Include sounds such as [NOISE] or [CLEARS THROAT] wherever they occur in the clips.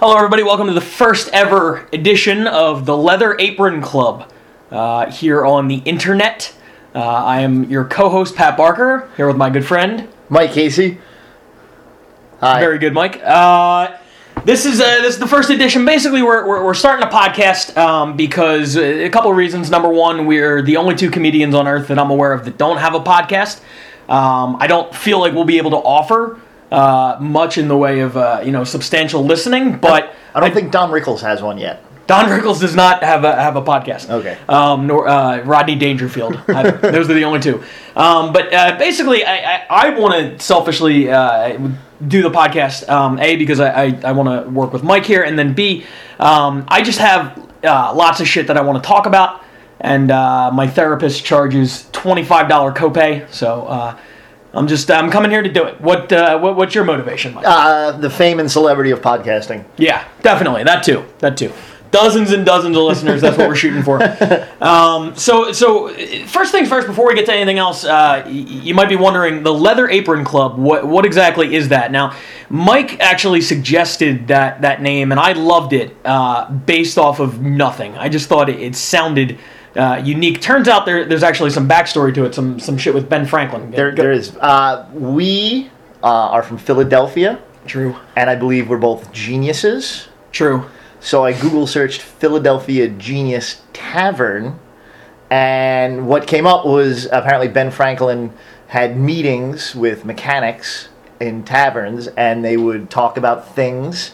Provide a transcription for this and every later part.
Hello, everybody. Welcome to the first ever edition of the Leather Apron Club uh, here on the internet. Uh, I am your co-host Pat Barker here with my good friend, Mike Casey. Hi. very good Mike. Uh, this is uh, this is the first edition. Basically, we're, we're, we're starting a podcast um, because uh, a couple of reasons. Number one, we're the only two comedians on earth that I'm aware of that don't have a podcast. Um, I don't feel like we'll be able to offer uh, much in the way of uh, you know substantial listening, but I don't think Don Rickles has one yet. Don Rickles does not have a have a podcast. Okay. Um, nor uh, Rodney Dangerfield. [LAUGHS] I- Those are the only two. Um, but uh, basically, I I, I want to selfishly uh, do the podcast. Um, a because I I, I want to work with Mike here, and then B, um, I just have uh, lots of shit that I want to talk about, and uh, my therapist charges twenty five dollar copay. So. I'm just I'm coming here to do it. What, uh, what what's your motivation, Mike? Uh, the fame and celebrity of podcasting. Yeah, definitely. That too. That too. Dozens and dozens of listeners. That's what we're shooting for. [LAUGHS] Um, so, so first things first. Before we get to anything else, uh, y- you might be wondering the Leather Apron Club. What what exactly is that? Now, Mike actually suggested that that name, and I loved it uh, based off of nothing. I just thought it, it sounded. Uh, unique. Turns out there, there's actually some backstory to it. Some some shit with Ben Franklin. There, there is. Uh, we uh, are from Philadelphia, True. and I believe we're both geniuses. True. So I Google searched Philadelphia Genius Tavern, and what came up was apparently Ben Franklin had meetings with mechanics in taverns, and they would talk about things,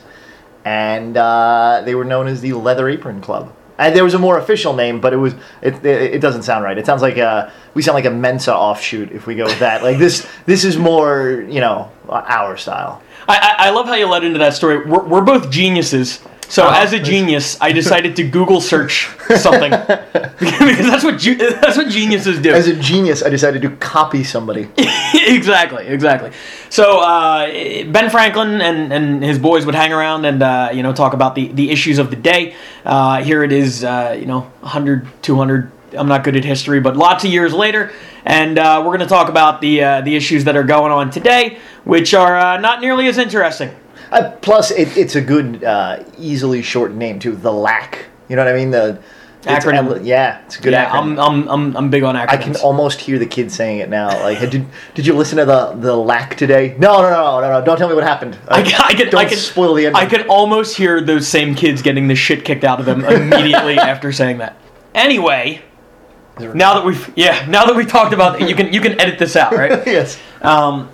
and uh, they were known as the Leather Apron Club. And there was a more official name, but it was it, it, it doesn't sound right. It sounds like a, we sound like a Mensa offshoot if we go with that. Like this this is more you know our style. I, I, I love how you led into that story. We're, we're both geniuses. So as a genius, I [LAUGHS] decided to Google search something [LAUGHS] because that's what ge- that's what geniuses do. As a genius, I decided to copy somebody. [LAUGHS] exactly, exactly. So uh, Ben Franklin and, and his boys would hang around and uh, you know talk about the, the issues of the day. Uh, here it is, uh, you know, 100, 200. I'm not good at history, but lots of years later, and uh, we're going to talk about the uh, the issues that are going on today, which are uh, not nearly as interesting. Uh, plus, it, it's a good, uh, easily shortened name too. The LAC. You know what I mean? The it's Acronym. yeah, it's a good yeah, acronym. I'm, I'm, I'm, I'm big on acronyms. I can almost hear the kids saying it now. Like, did did you listen to the the LAC today? No, no, no, no, no. Don't tell me what happened. I, can- I can, Don't I can spoil the ending. I can almost hear those same kids getting the shit kicked out of them immediately [LAUGHS] after saying that. Anyway, now that we've yeah, now that we talked about you can you can edit this out, right? [LAUGHS] yes. Um,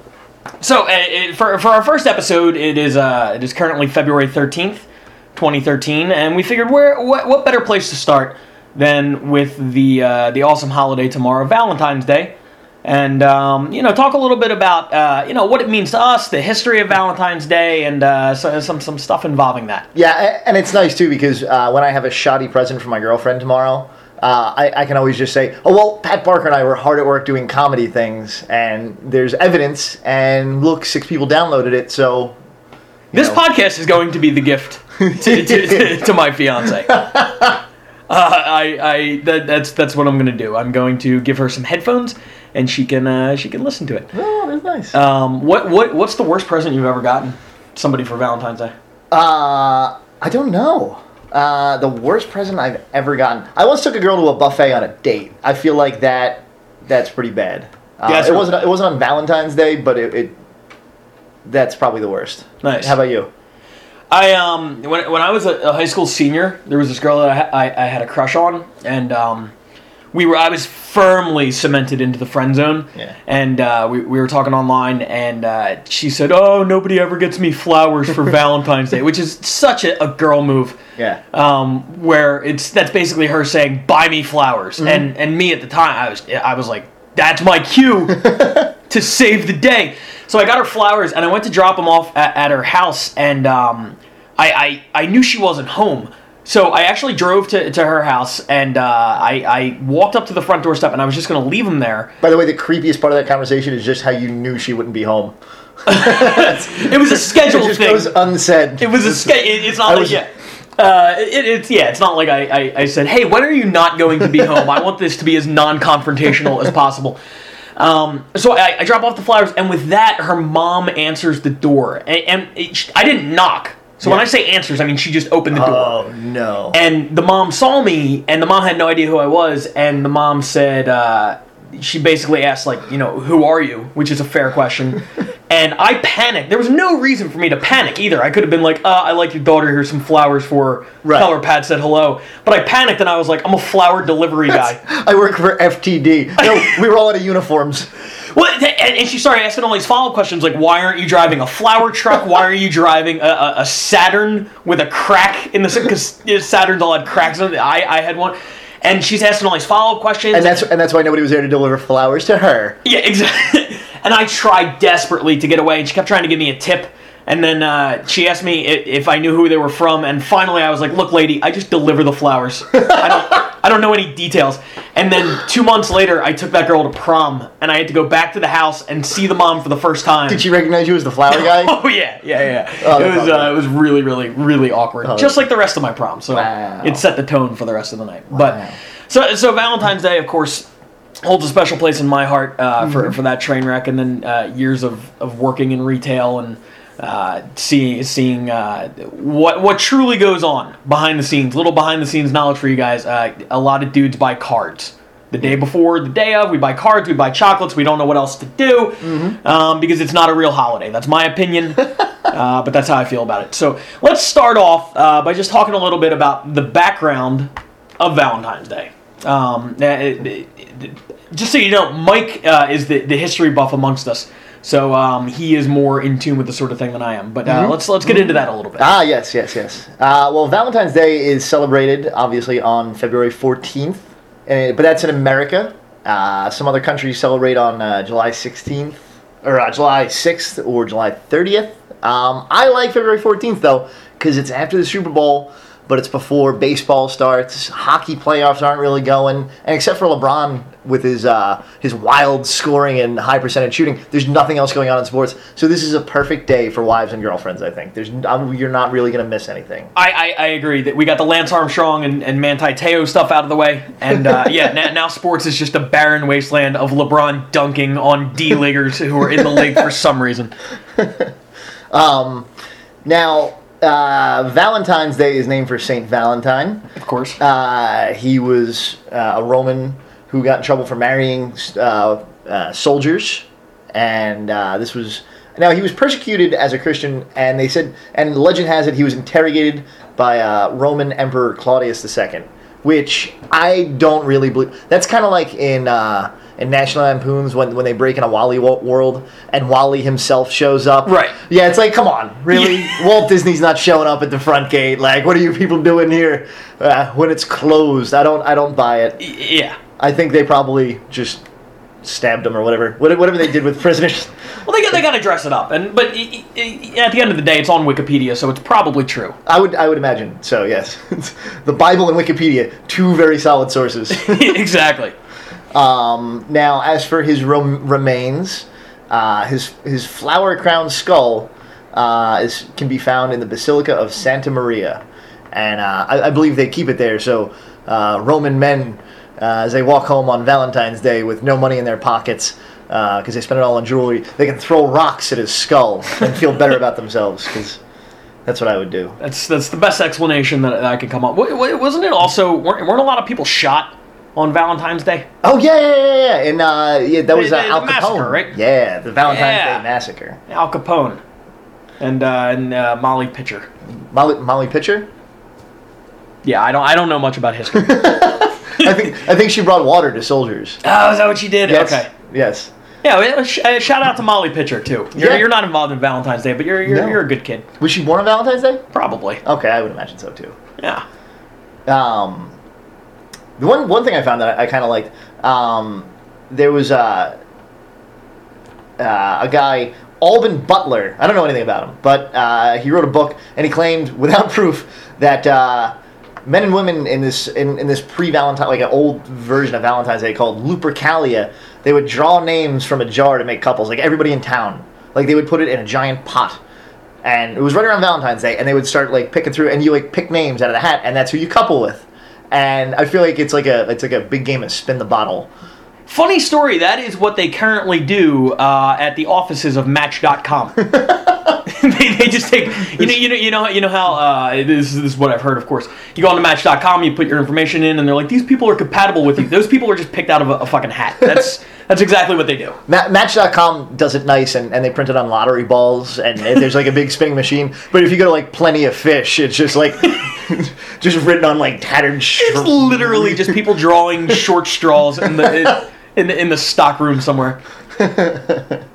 so uh, it, for for our first episode, it is uh it is currently February thirteenth, twenty thirteen, and we figured where what, what better place to start than with the uh, the awesome holiday tomorrow, Valentine's Day. And um, you know, talk a little bit about uh, you know what it means to us, the history of Valentine's Day, and uh, so, some some stuff involving that. Yeah, and it's nice too because uh, when I have a shoddy present for my girlfriend tomorrow, uh, I, I can always just say, "Oh well, Pat Barker and I were hard at work doing comedy things, and there's evidence, and look, six people downloaded it, so." This know." podcast is going to be the gift to, to, to, [LAUGHS] to my fiance. [LAUGHS] Uh, I, I that, that's that's what I'm going to do. I'm going to give her some headphones, and she can uh, she can listen to it. Oh, that's nice. Um, what what what's the worst present you've ever gotten somebody for Valentine's Day? Uh, I don't know. Uh, the worst present I've ever gotten. I once took a girl to a buffet on a date. I feel like that that's pretty bad. Uh, Yeah, it wasn't. It wasn't on Valentine's Day, but it, it. That's probably the worst. Nice. How about you? I um when, when I was a, a high school senior, there was this girl that I, I, I had a crush on, and um, we were I was firmly cemented into the friend zone. Yeah. And uh, we, we were talking online, and uh, she said, "Oh, nobody ever gets me flowers for [LAUGHS] Valentine's Day," which is such a, a girl move. Yeah. Um, where it's that's basically her saying, "Buy me flowers," and and me at the time, I was I was like, "That's my cue [LAUGHS] to save the day." So I got her flowers, and I went to drop them off at, at her house, and um, I, I I knew she wasn't home. So I actually drove to, to her house, and uh, I, I walked up to the front doorstep, and I was just going to leave them there. By the way, the creepiest part of that conversation is just how you knew she wouldn't be home. [LAUGHS] It was a [LAUGHS] It scheduled just thing. goes unsaid. It was a ske- it, It's not I like was- yeah. Uh, it, it's yeah. It's not like I, I, I said, hey, when are you not going to be [LAUGHS] home? I want this to be as non-confrontational as possible. Um, so I, I drop off the flowers, and with that, her mom answers the door, and, and it, I didn't knock. So when I say answers, I mean she just opened the door. Oh no. And the mom saw me, and the mom had no idea who I was. And the mom said, uh, she basically asked, like, you know, who are you? Which is a fair question. [LAUGHS] and I panicked. There was no reason for me to panic either. I could have been like, uh, I like your daughter. Here's some flowers for her. Right. Tell her Pat said hello. But I panicked, and I was like, I'm a flower delivery guy. [LAUGHS] I work for FTD. No, we were all out of uniforms. [LAUGHS] Well, and, and she started asking all these follow-up questions like, "Why aren't you driving a flower truck? Why are you driving a, a, a Saturn with a crack in the because Saturns all had cracks in it. I I had one." And she's asking all these follow-up questions. And that's and that's why nobody was there to deliver flowers to her. yeah, exactly. [LAUGHS] and I tried desperately to get away, and she kept trying to give me a tip. And then uh, she asked me if I knew who they were from, and finally I was like, "Look, lady, I just deliver the flowers. I don't, I don't know any details." And then two months later, I took that girl to prom, and I had to go back to the house and see the mom for the first time. Did she recognize you as the flower guy? [LAUGHS] Oh yeah, yeah, yeah. Oh, it was uh, it was really, really, really awkward. Oh, Just like the rest of my prom. So Wow. it set the tone for the rest of the night. Wow. But so so Valentine's Day, of course, holds a special place in my heart uh, Mm-hmm. for for that train wreck, and then uh, years of of working in retail and. Uh, seeing seeing uh, what what truly goes on behind the scenes, little behind the scenes knowledge for you guys. Uh, a lot of dudes buy cards the day before, the day of. We buy cards, we buy chocolates. We don't know what else to do um, because it's not a real holiday. That's my opinion, [LAUGHS] uh, but that's how I feel about it. So let's start off uh, by just talking a little bit about the background of Valentine's Day. Um, it- it- it- just so you know, Mike uh, is the, the history buff amongst us. So um, he is more in tune with the sort of thing than I am. But uh, let's let's get into that a little bit. Ah, yes, yes, yes. Uh, well, Valentine's Day is celebrated obviously on February 14th, uh, but that's in America. Uh, some other countries celebrate on uh, July 16th, or uh, July 6th, or July 30th. Um, I like February 14th though, because it's after the Super Bowl, but it's before baseball starts. Hockey playoffs aren't really going, and except for LeBron with his uh, his wild scoring and high percentage shooting, there's nothing else going on in sports. So this is a perfect day for wives and girlfriends. I think there's you're not really gonna miss anything. I, I, I agree that we got the Lance Armstrong and, and Manti Teo stuff out of the way, and uh, yeah, now, now sports is just a barren wasteland of LeBron dunking on D leaguers who are in the league for some reason. [LAUGHS] um, Now, uh, Valentine's Day is named for Saint Valentine. Of course, Uh, he was uh, a Roman who got in trouble for marrying uh, uh, soldiers, and uh, this was now he was persecuted as a Christian, and they said, and legend has it he was interrogated by uh, Roman Emperor Claudius II, which I don't really believe. That's kind of like in. In National Lampoons, when, when they break in a Walley world and Wally himself shows up, Right. Yeah, it's like, come on, really? [LAUGHS] Walt Disney's not showing up at the front gate. Like, what are you people doing here uh, when it's closed? I don't, I don't buy it. Yeah. I think they probably just stabbed him or whatever. Whatever they did with [LAUGHS] prisoners. Well, they got they got to dress it up, and but at the end of the day, it's on Wikipedia, so it's probably true. I would, I would imagine. So yes, [LAUGHS] the Bible and Wikipedia, two very solid sources. exactly. Um, now, as for his remains, uh, his his flower crowned skull uh, is can be found in the Basilica of Santa Maria, and uh, I, I believe they keep it there so uh, Roman men, uh, as they walk home on Valentine's Day with no money in their pockets. Because they spend it all on jewelry, they can throw rocks at his skull and feel better about themselves. Because that's what I would do. That's that's the best explanation that, I could come up. Wa- wa- Wasn't it also weren't, weren't a lot of people shot on Valentine's Day? Oh yeah, yeah, yeah, yeah. And uh, yeah, that was The- uh, Al Capone, massacre, right? Yeah, the Valentine's Yeah. Day massacre. Al Capone and uh, and uh, Molly Pitcher. Molly, Molly Pitcher. Yeah, I don't I don't know much about history. [LAUGHS] I think I think she brought water to soldiers. oh, is that what she did? Yes. Okay. Yes. Yeah, uh, shout out to Molly Pitcher too. You're, Yeah. you're not involved in Valentine's Day, but you're you're, No. you're a good kid, Was she born on Valentine's Day? probably. Okay, I would imagine so too. Yeah. Um, the one one thing I found that I, I kind of liked, um, there was uh, uh, a guy Alban Butler. I don't know anything about him, but uh, he wrote a book and he claimed, [LAUGHS] without proof, that uh, men and women in this in, in this pre Valentine, like an old version of Valentine's Day called Lupercalia, they would draw names from a jar to make couples. Like everybody in town, like they would put it in a giant pot. And it was right around Valentine's Day, and they would start like picking through, and you like pick names out of the hat, and that's who you couple with. And I feel like it's like a it's like a big game of spin the bottle. Funny story. That is what they currently do uh, at the offices of Match.com. [LAUGHS] [LAUGHS] they, they just take you know you know you know you know how uh, this, is, this is what I've heard of course you go on to Match.com you put your information in and they're like these people are compatible with you those people are just picked out of a, a fucking hat that's [LAUGHS] that's exactly what they do Ma- Match.com does it nice, and, and they print it on lottery balls, and there's like a big spinning machine. But if you go to like Plenty of Fish, it's just like [LAUGHS] just written on like tattered. it's Sh- literally just people drawing short straws in the in, in the in the stock room somewhere. [LAUGHS]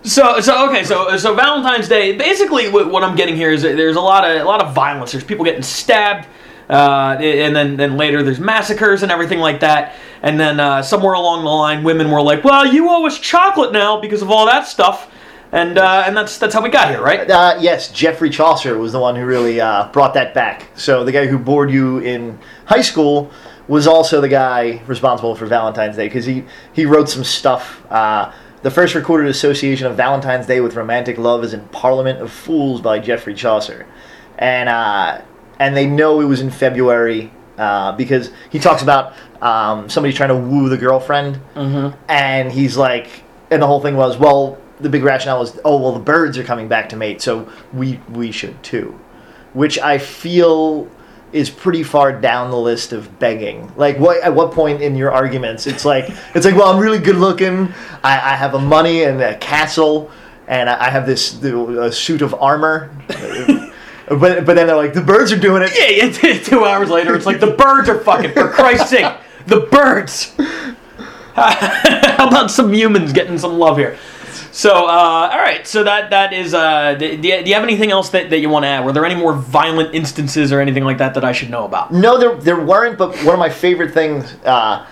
so so okay so so Valentine's Day basically what, what I'm getting here is there's a lot of a lot of violence. There's people getting stabbed, uh, and then then later there's massacres and everything like that. And then uh, somewhere along the line, women were like, "Well, you owe us chocolate now because of all that stuff," and uh, and that's that's how we got here, right? Uh, yes, Geoffrey Chaucer was the one who really uh, brought that back. So the guy who bored you in high school was also the guy responsible for Valentine's Day because he he wrote some stuff. Uh, the first recorded association of Valentine's Day with romantic love is in Parliament of Fools by Geoffrey Chaucer, and uh, and they know it was in February uh, because he talks about um, somebody trying to woo the girlfriend, and he's like, and the whole thing was, well, the big rationale is, oh, well, the birds are coming back to mate, so we we should too, which I feel is pretty far down the list of begging. Like, what at what point in your arguments it's like [LAUGHS] it's like, well, I'm really good looking, I, I have a money and a castle, and I I have this a suit of armor. [LAUGHS] But, but then they're like the birds are doing it. Yeah, yeah. Two hours later, it's like the birds are fucking. For Christ's sake, the birds. [LAUGHS] How about some humans getting some love here? So, uh, all right. So that that is. Uh, do, do you have anything else that, that you want to add? Were there any more violent instances or anything like that that I should know about? No, there there weren't. But one of my favorite things, uh,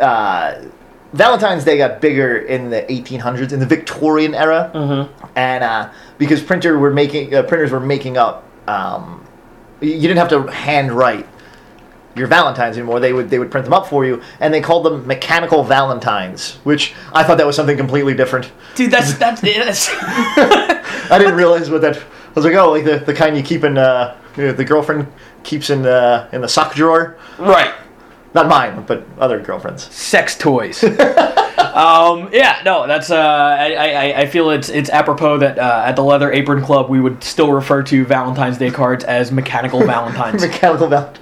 uh, Valentine's Day got bigger in the 1800s, in the Victorian era, and uh, because printer were making uh, printers were making up. Um, you you didn't have to hand write your Valentines anymore. They would they would print them up for you, and they called them mechanical Valentines, which I thought that was something completely different. Dude, that's that's. [LAUGHS] that's I didn't realize what that. I was like, oh, like the, the kind you keep in uh, you know, the girlfriend keeps in the in the sock drawer. right. Not mine, but other girlfriends. sex toys. [LAUGHS] um, yeah, no, that's. Uh, I, I, I feel it's it's apropos that uh, at the Leather Apron Club we would still refer to Valentine's Day cards as mechanical Valentines. [LAUGHS] Mechanical Val.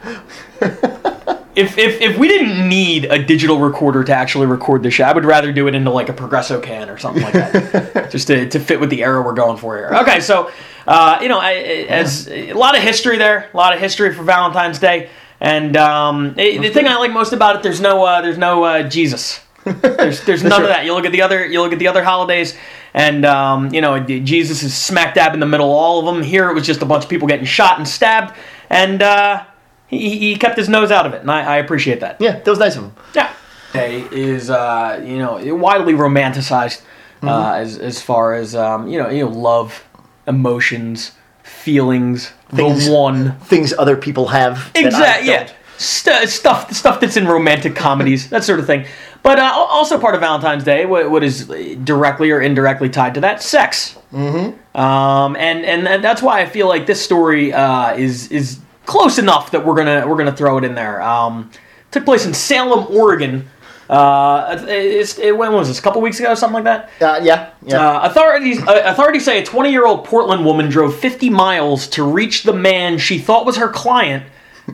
If, if if we didn't need a digital recorder to actually record the show, I would rather do it into like a Progresso can or something like that, [LAUGHS] just to, to fit with the era we're going for here. Okay, so uh, you know, I, as a lot of history there, a lot of history for Valentine's Day, and um, eh, the thing I like most about it, there's no uh, there's no uh, Jesus. There's [LAUGHS] there's none of that. You look at the other you look at the other holidays, and um, you know Jesus is smack dab in the middle of all of them. Here it was just a bunch of people getting shot and stabbed, and uh, he, he kept his nose out of it, and I, I appreciate that. Yeah, that was nice of him. Yeah. Day is uh, you know widely romanticized uh, as as far as um, you know you know love, emotions, feelings, Things- the one. Things other people have. Exactly. Yeah. St- stuff stuff that's in romantic comedies, that sort of thing. But uh, also part of Valentine's Day, what, what is directly or indirectly tied to that, sex. Mm-hmm. Um, and and that's why I feel like this story uh, is is close enough that we're gonna we're gonna throw it in there. Um, took place in Salem, Oregon. Uh, it's, it, when was this? A couple weeks ago, or something like that. Uh, yeah, yeah. Uh, authorities uh, authorities say a 20 year old Portland woman drove 50 miles to reach the man she thought was her client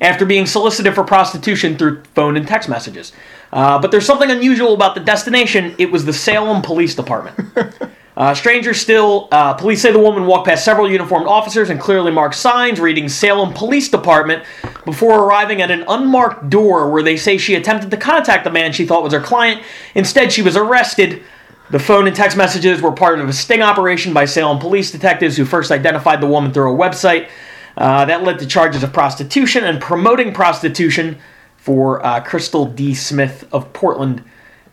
after being solicited for prostitution through phone and text messages. Uh, but there's something unusual about the destination. It was the Salem Police Department. [LAUGHS] Uh, stranger still, uh, police say the woman walked past several uniformed officers and clearly marked signs reading Salem Police Department before arriving at an unmarked door where they say she attempted to contact the man she thought was her client. Instead, she was arrested. The phone and text messages were part of a sting operation by Salem police detectives who first identified the woman through a website. Uh, that led to charges of prostitution and promoting prostitution for uh, Crystal D. Smith of Portland.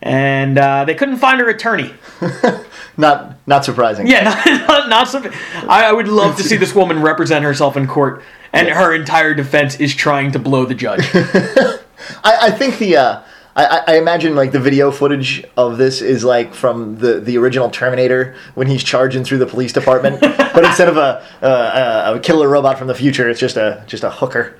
And uh, they couldn't find her attorney. [LAUGHS] not not surprising. Yeah, [LAUGHS] not, not, not. I, I would love to see this woman represent herself in court, and her entire defense is trying to blow the judge. [LAUGHS] I, I think the uh, I, I- I imagine like the video footage of this is like from the the original Terminator when he's charging through the police department, but instead of a, a, a a killer robot from the future, it's just a just a hooker.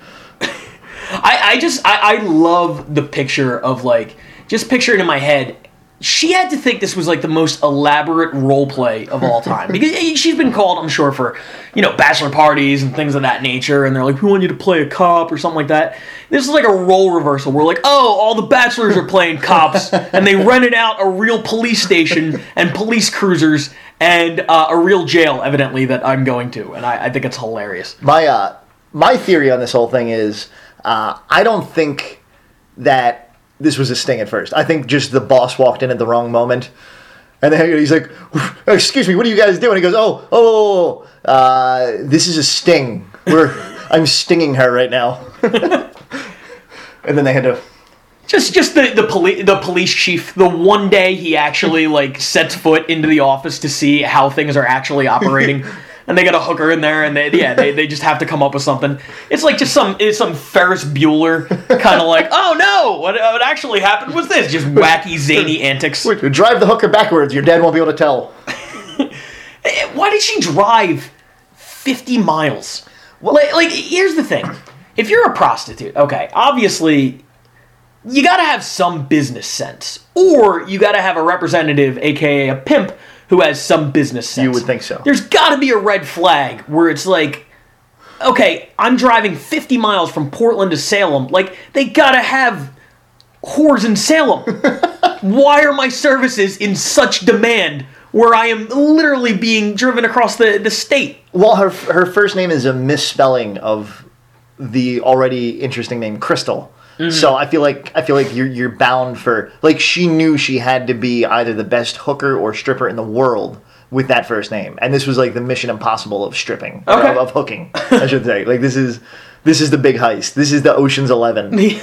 I, I just I, I love the picture of like just picture it in my head she had to think this was like the most elaborate role play of all time [LAUGHS] because eh, she's been called, I'm sure, for you know bachelor parties and things of that nature, and they're like, "We want you to play a cop" or something like that. This is like a role reversal. We're like, "Oh, all the bachelors are playing cops, [LAUGHS] and they rented out a real police station and police cruisers and uh, a real jail, evidently that I'm going to," and I, I think it's hilarious. My uh, my theory on this whole thing is, uh, I don't think that this was a sting at first. I think just the boss walked in at the wrong moment. And then he's like, "Excuse me, what are you guys doing?" He goes, "Oh, oh, uh, this is a sting. We're [LAUGHS] I'm stinging her right now." [LAUGHS] and then they had to. Just, just the the police the police chief. The one day he actually like sets foot into the office to see how things are actually operating, [LAUGHS] and they got a hooker in there, and they yeah they, they just have to come up with something. It's like just some it's some Ferris Bueller kind of like oh no what what actually happened was this just wacky zany antics. Drive the hooker backwards. Your dad won't be able to tell. [LAUGHS] Eh, why did she drive fifty miles? like, like here's the thing: if you're a prostitute, okay, obviously you got to have some business sense, or you got to have a representative, aka a pimp, who has some business sense. You would think so. There's got to be a red flag where it's like, okay, I'm driving 50 miles from Portland to Salem. Like, they got to have whores in Salem. [LAUGHS] Why are my services in such demand where I am literally being driven across the, the state? Well, her her first name is a misspelling of the already interesting name Crystal. Mm. So I feel like I feel like you're you're bound for like she knew she had to be either the best hooker or stripper in the world with that first name, and this was like the Mission Impossible of stripping Okay. of, of hooking, I should say. Like this is this is the big heist. This is the Ocean's Eleven. [LAUGHS] The,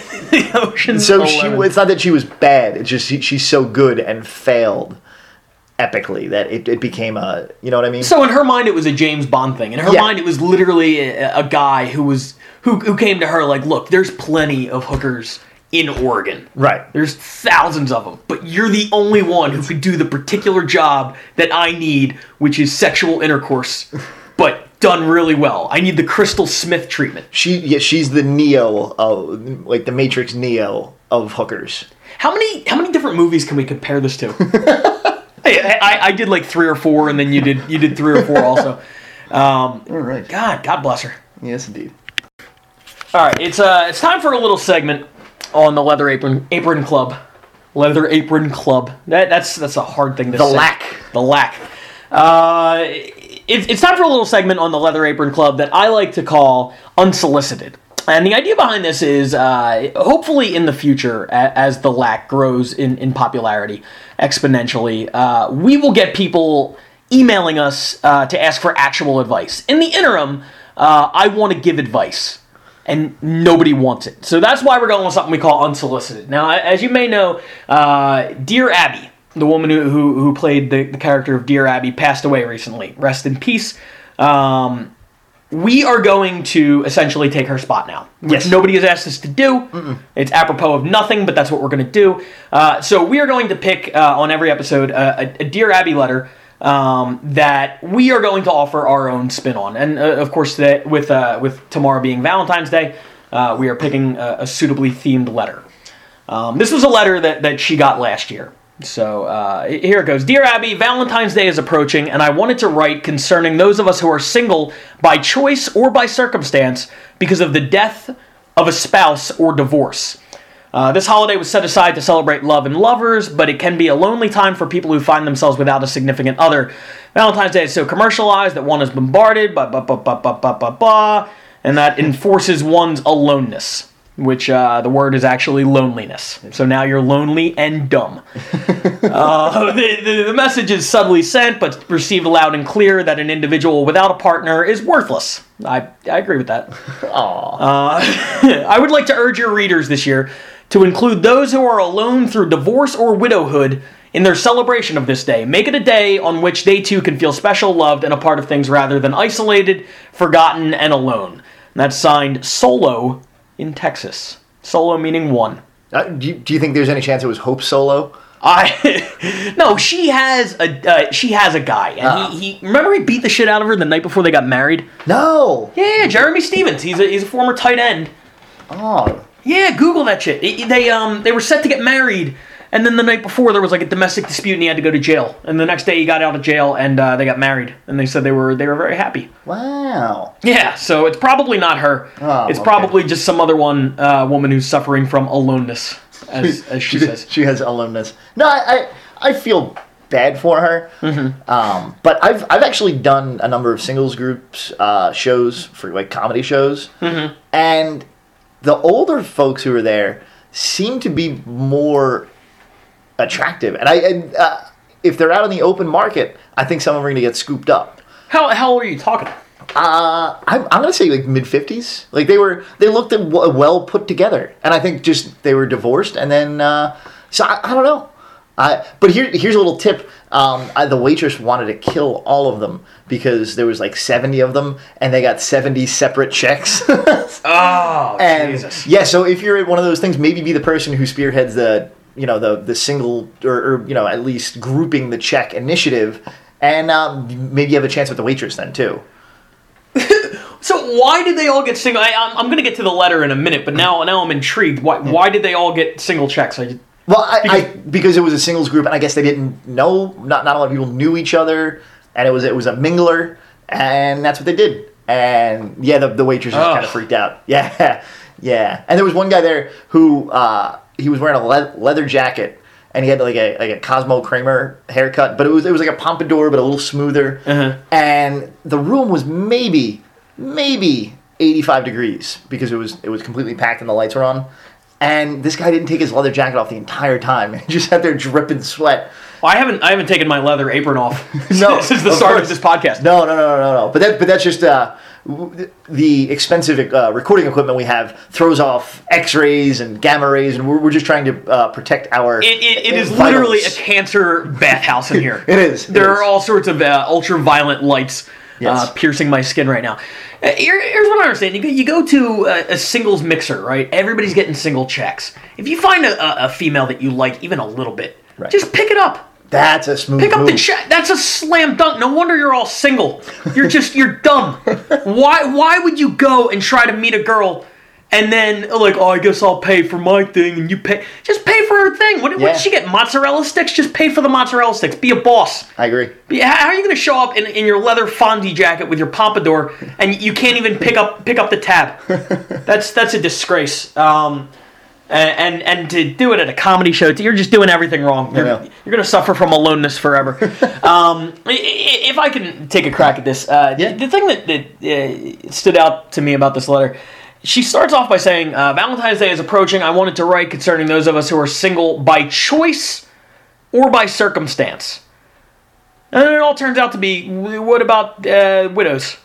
the ocean. So she it's not that she was bad. It's just she, she's so good and failed epically that it, it became a you know what I mean. So in her mind, it was a James Bond thing. In her Yeah. mind, it was literally a, a guy who was who who came to her like, look, there's plenty of hookers in Oregon. right. There's thousands of them, but you're the only one who could do the particular job that I need, which is sexual intercourse, [LAUGHS] but done really well. I need the Crystal Smith treatment. She yeah, she's the Neo of like the Matrix Neo of hookers. How many how many different movies can we compare this to? [LAUGHS] hey, I, I did like three or four, and then you did you did three or four also. [LAUGHS] Um, All right. God, God bless her. Yes, indeed. All right, it's uh, it's time for a little segment on the Leather Apron Apron Club. Leather Apron Club. That that's that's a hard thing to The say. lack. The lack. Uh, it, it's time for a little segment on the Leather Apron Club that I like to call unsolicited. And the idea behind this is, uh, hopefully, in the future, a- as the lack grows in, in popularity exponentially, uh, we will get people emailing us uh, to ask for actual advice. In the interim, uh, I want to give advice and nobody wants it. So that's why we're going with something we call unsolicited. Now, as you may know, uh, Dear Abby, the woman who, who, who played the, the character of Dear Abby, passed away recently. Rest in peace. Um, we are going to essentially take her spot now, Yes. nobody has asked us to do. It's apropos of nothing, but that's what we're going to do. Uh, so we are going to pick uh, on every episode uh, a, a Dear Abby letter um, that we are going to offer our own spin on, and uh, of course, that with uh, with tomorrow being Valentine's Day, uh, we are picking a, a suitably themed letter. Um, this was a letter that, that she got last year. So uh, here it goes. Dear Abby, Valentine's Day is approaching, and I wanted to write concerning those of us who are single by choice or by circumstance because of the death of a spouse or divorce. Uh, this holiday was set aside to celebrate love and lovers, but it can be a lonely time for people who find themselves without a significant other. Valentine's Day is so commercialized that one is bombarded by ba ba ba ba ba ba ba, and that enforces one's aloneness, which uh, the word is actually loneliness. So now you're lonely and dumb. [LAUGHS] uh, the, the, the message is subtly sent, but received loud and clear that an individual without a partner is worthless. I, I agree with that. [LAUGHS] Aww. Uh, [LAUGHS] I would like to urge your readers this year to include those who are alone through divorce or widowhood in their celebration of this day. Make it a day on which they too can feel special, loved, and a part of things rather than isolated, forgotten, and alone. And that's signed Solo in Texas. Solo meaning one. Uh, do, you, do you think there's any chance it was Hope Solo? I [LAUGHS] no, she has a uh, she has a guy, and Ah. he, he remember he beat the shit out of her the night before they got married. No. Yeah, Jerramy Stevens. He's a he's a former tight end. Oh. Yeah, Google that shit. It- they um they were set to get married, And then the night before, there was like a domestic dispute, and he had to go to jail. And the next day, he got out of jail, and uh, they got married. And they said they were they were very happy. Wow. Yeah, so it's probably not her. Oh, it's okay. probably just some other one uh, woman who's suffering from aloneness, as, as she says. she has aloneness. No, I, I, I feel bad for her. Mm-hmm. Um, but I've I've actually done a number of singles groups uh, shows for like comedy shows, Mm-hmm. and the older folks who are there seem to be more attractive. And I, and, uh, if they're out on the open market, I think some of them are going to get scooped up. How how old are you talking? Uh, I'm, I'm gonna say like mid fifties. Like they were, they looked well put together, and I think just they were divorced, and then uh, so I, I don't know. I, but here, here's a little tip. Um, I, the waitress wanted to kill all of them because there was like 70 of them, and they got 70 separate checks. [LAUGHS] Oh, and Jesus. yeah, so if you're at one of those things, maybe be the person who spearheads the you know the the single or, or you know at least grouping the check initiative, and um, maybe you have a chance with the waitress then too. [LAUGHS] So why did they all get single? I, I'm, I'm going to get to the letter in a minute, but now now I'm intrigued. Why why did they all get single checks? I, Well, I because, I, because it was a singles group, and I guess they didn't know. Not not a lot of people knew each other, and it was it was a mingler, and that's what they did. And yeah, the, the waitress was Ugh. kind of freaked out. [LAUGHS] Yeah, yeah. And there was one guy there who uh, he was wearing a le- leather jacket, and he had like a like a Cosmo Kramer haircut, but it was it was like a pompadour, but a little smoother. Uh-huh. And the room was maybe maybe 85 degrees because it was it was completely packed and the lights were on. And this guy didn't take his leather jacket off the entire time. [LAUGHS] He just sat there dripping sweat. well, I haven't I haven't taken my leather apron off [LAUGHS] [LAUGHS] No, since the start of this podcast. No, no, no, no, no. But that, but that's just uh, the expensive uh, recording equipment we have throws off X-rays and gamma rays, and we're, we're just trying to uh, protect our. It, it, it is literally a cancer bathhouse in here. It is, it There is. are all sorts of uh, ultraviolet lights Yes. uh, piercing my skin right now. Uh, here- here's what I understand: you go, you go to a, a singles mixer, right? Everybody's getting single checks. If you find a, a, a female that you like, even a little bit, Right. just pick it up. That's a smooth Pick up move. the check. That's a slam dunk. No wonder you're all single. You're just you're dumb. [LAUGHS] Why why would you go and try to meet a girl and then like oh I guess I'll pay for my thing and you pay just pay for her thing. What, what did she get? Mozzarella sticks? Just pay for the mozzarella sticks. Be a boss. I agree. Be- How are you going to show up in, in your leather fondue jacket with your pompadour and you can't even pick up pick up the tab? [LAUGHS] That's that's a disgrace. Um, and, and and to do it at a comedy show, you're just doing everything wrong. You're, you're going to suffer from aloneness forever. [LAUGHS] um, if I can take a crack at this, uh, Yeah. the thing that, that uh, stood out to me about this letter, she starts off by saying, uh, "Valentine's Day is approaching. I wanted to write concerning those of us who are single by choice or by circumstance." And it all turns out to be, what about uh, widows?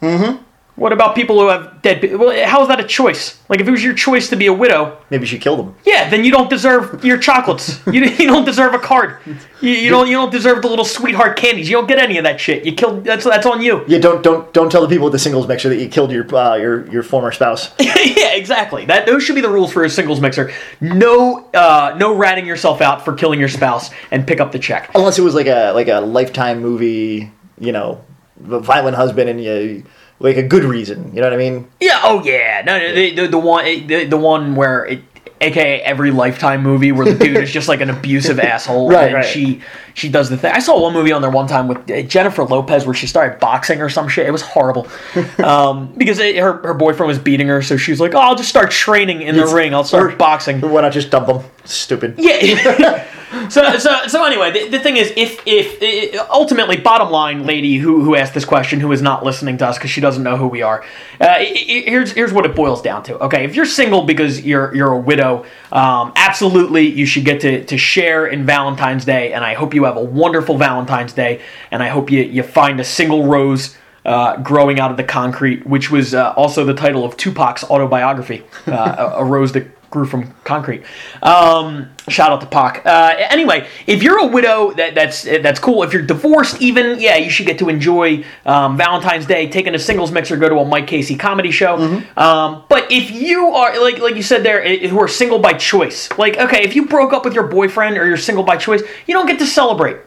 Mm-hmm. What about people who have dead? pe- Well, how is that a choice? Like, if it was your choice to be a widow, Maybe she killed them. yeah, then you don't deserve your chocolates. [LAUGHS] you, you don't deserve a card. You, you don't you don't deserve the little sweetheart candies. You don't get any of that shit. You killed. That's that's on you. Yeah, don't don't don't tell the people at the singles mixer that you killed your uh, your your former spouse. [LAUGHS] yeah, exactly. That those should be the rules for a singles mixer. No, uh, no ratting yourself out for killing your spouse and pick up the check. Unless it was like a like a lifetime movie, you know, the violent husband and you like a good reason. You know what I mean? Yeah. Oh yeah. No, no. The, the, the one the, the one where it. AKA every Lifetime movie where the dude is just like an [LAUGHS] abusive asshole, Right, and right. she she does the thing. I saw one movie on there one time with uh, Jennifer Lopez where she started boxing or some shit. It was horrible [LAUGHS] um, because it, her her boyfriend was beating her, so she was like, "Oh, I'll just start training in the It's- ring. I'll start boxing." Why not just dump them? Stupid. Yeah. [LAUGHS] so so so anyway, the, the thing is, if if ultimately, bottom line, lady who who asked this question, who is not listening to us because she doesn't know who we are, uh, here's here's what it boils down to. Okay, if you're single because you're you're a widow, um, absolutely you should get to to share in Valentine's Day, and I hope you have a wonderful Valentine's Day, and I hope you you find a single rose. Uh, growing out of the concrete, which was uh, also the title of Tupac's autobiography, uh, a rose that grew from concrete. Um, shout out to Pac. Uh, anyway, if you're a widow, that, that's that's cool. If you're divorced, even yeah, you should get to enjoy um, Valentine's Day, taking a singles mixer, go to a Mike Casey comedy show. Um, but if you are like like you said there, who are single by choice, like okay, if you broke up with your boyfriend or you're single by choice, you don't get to celebrate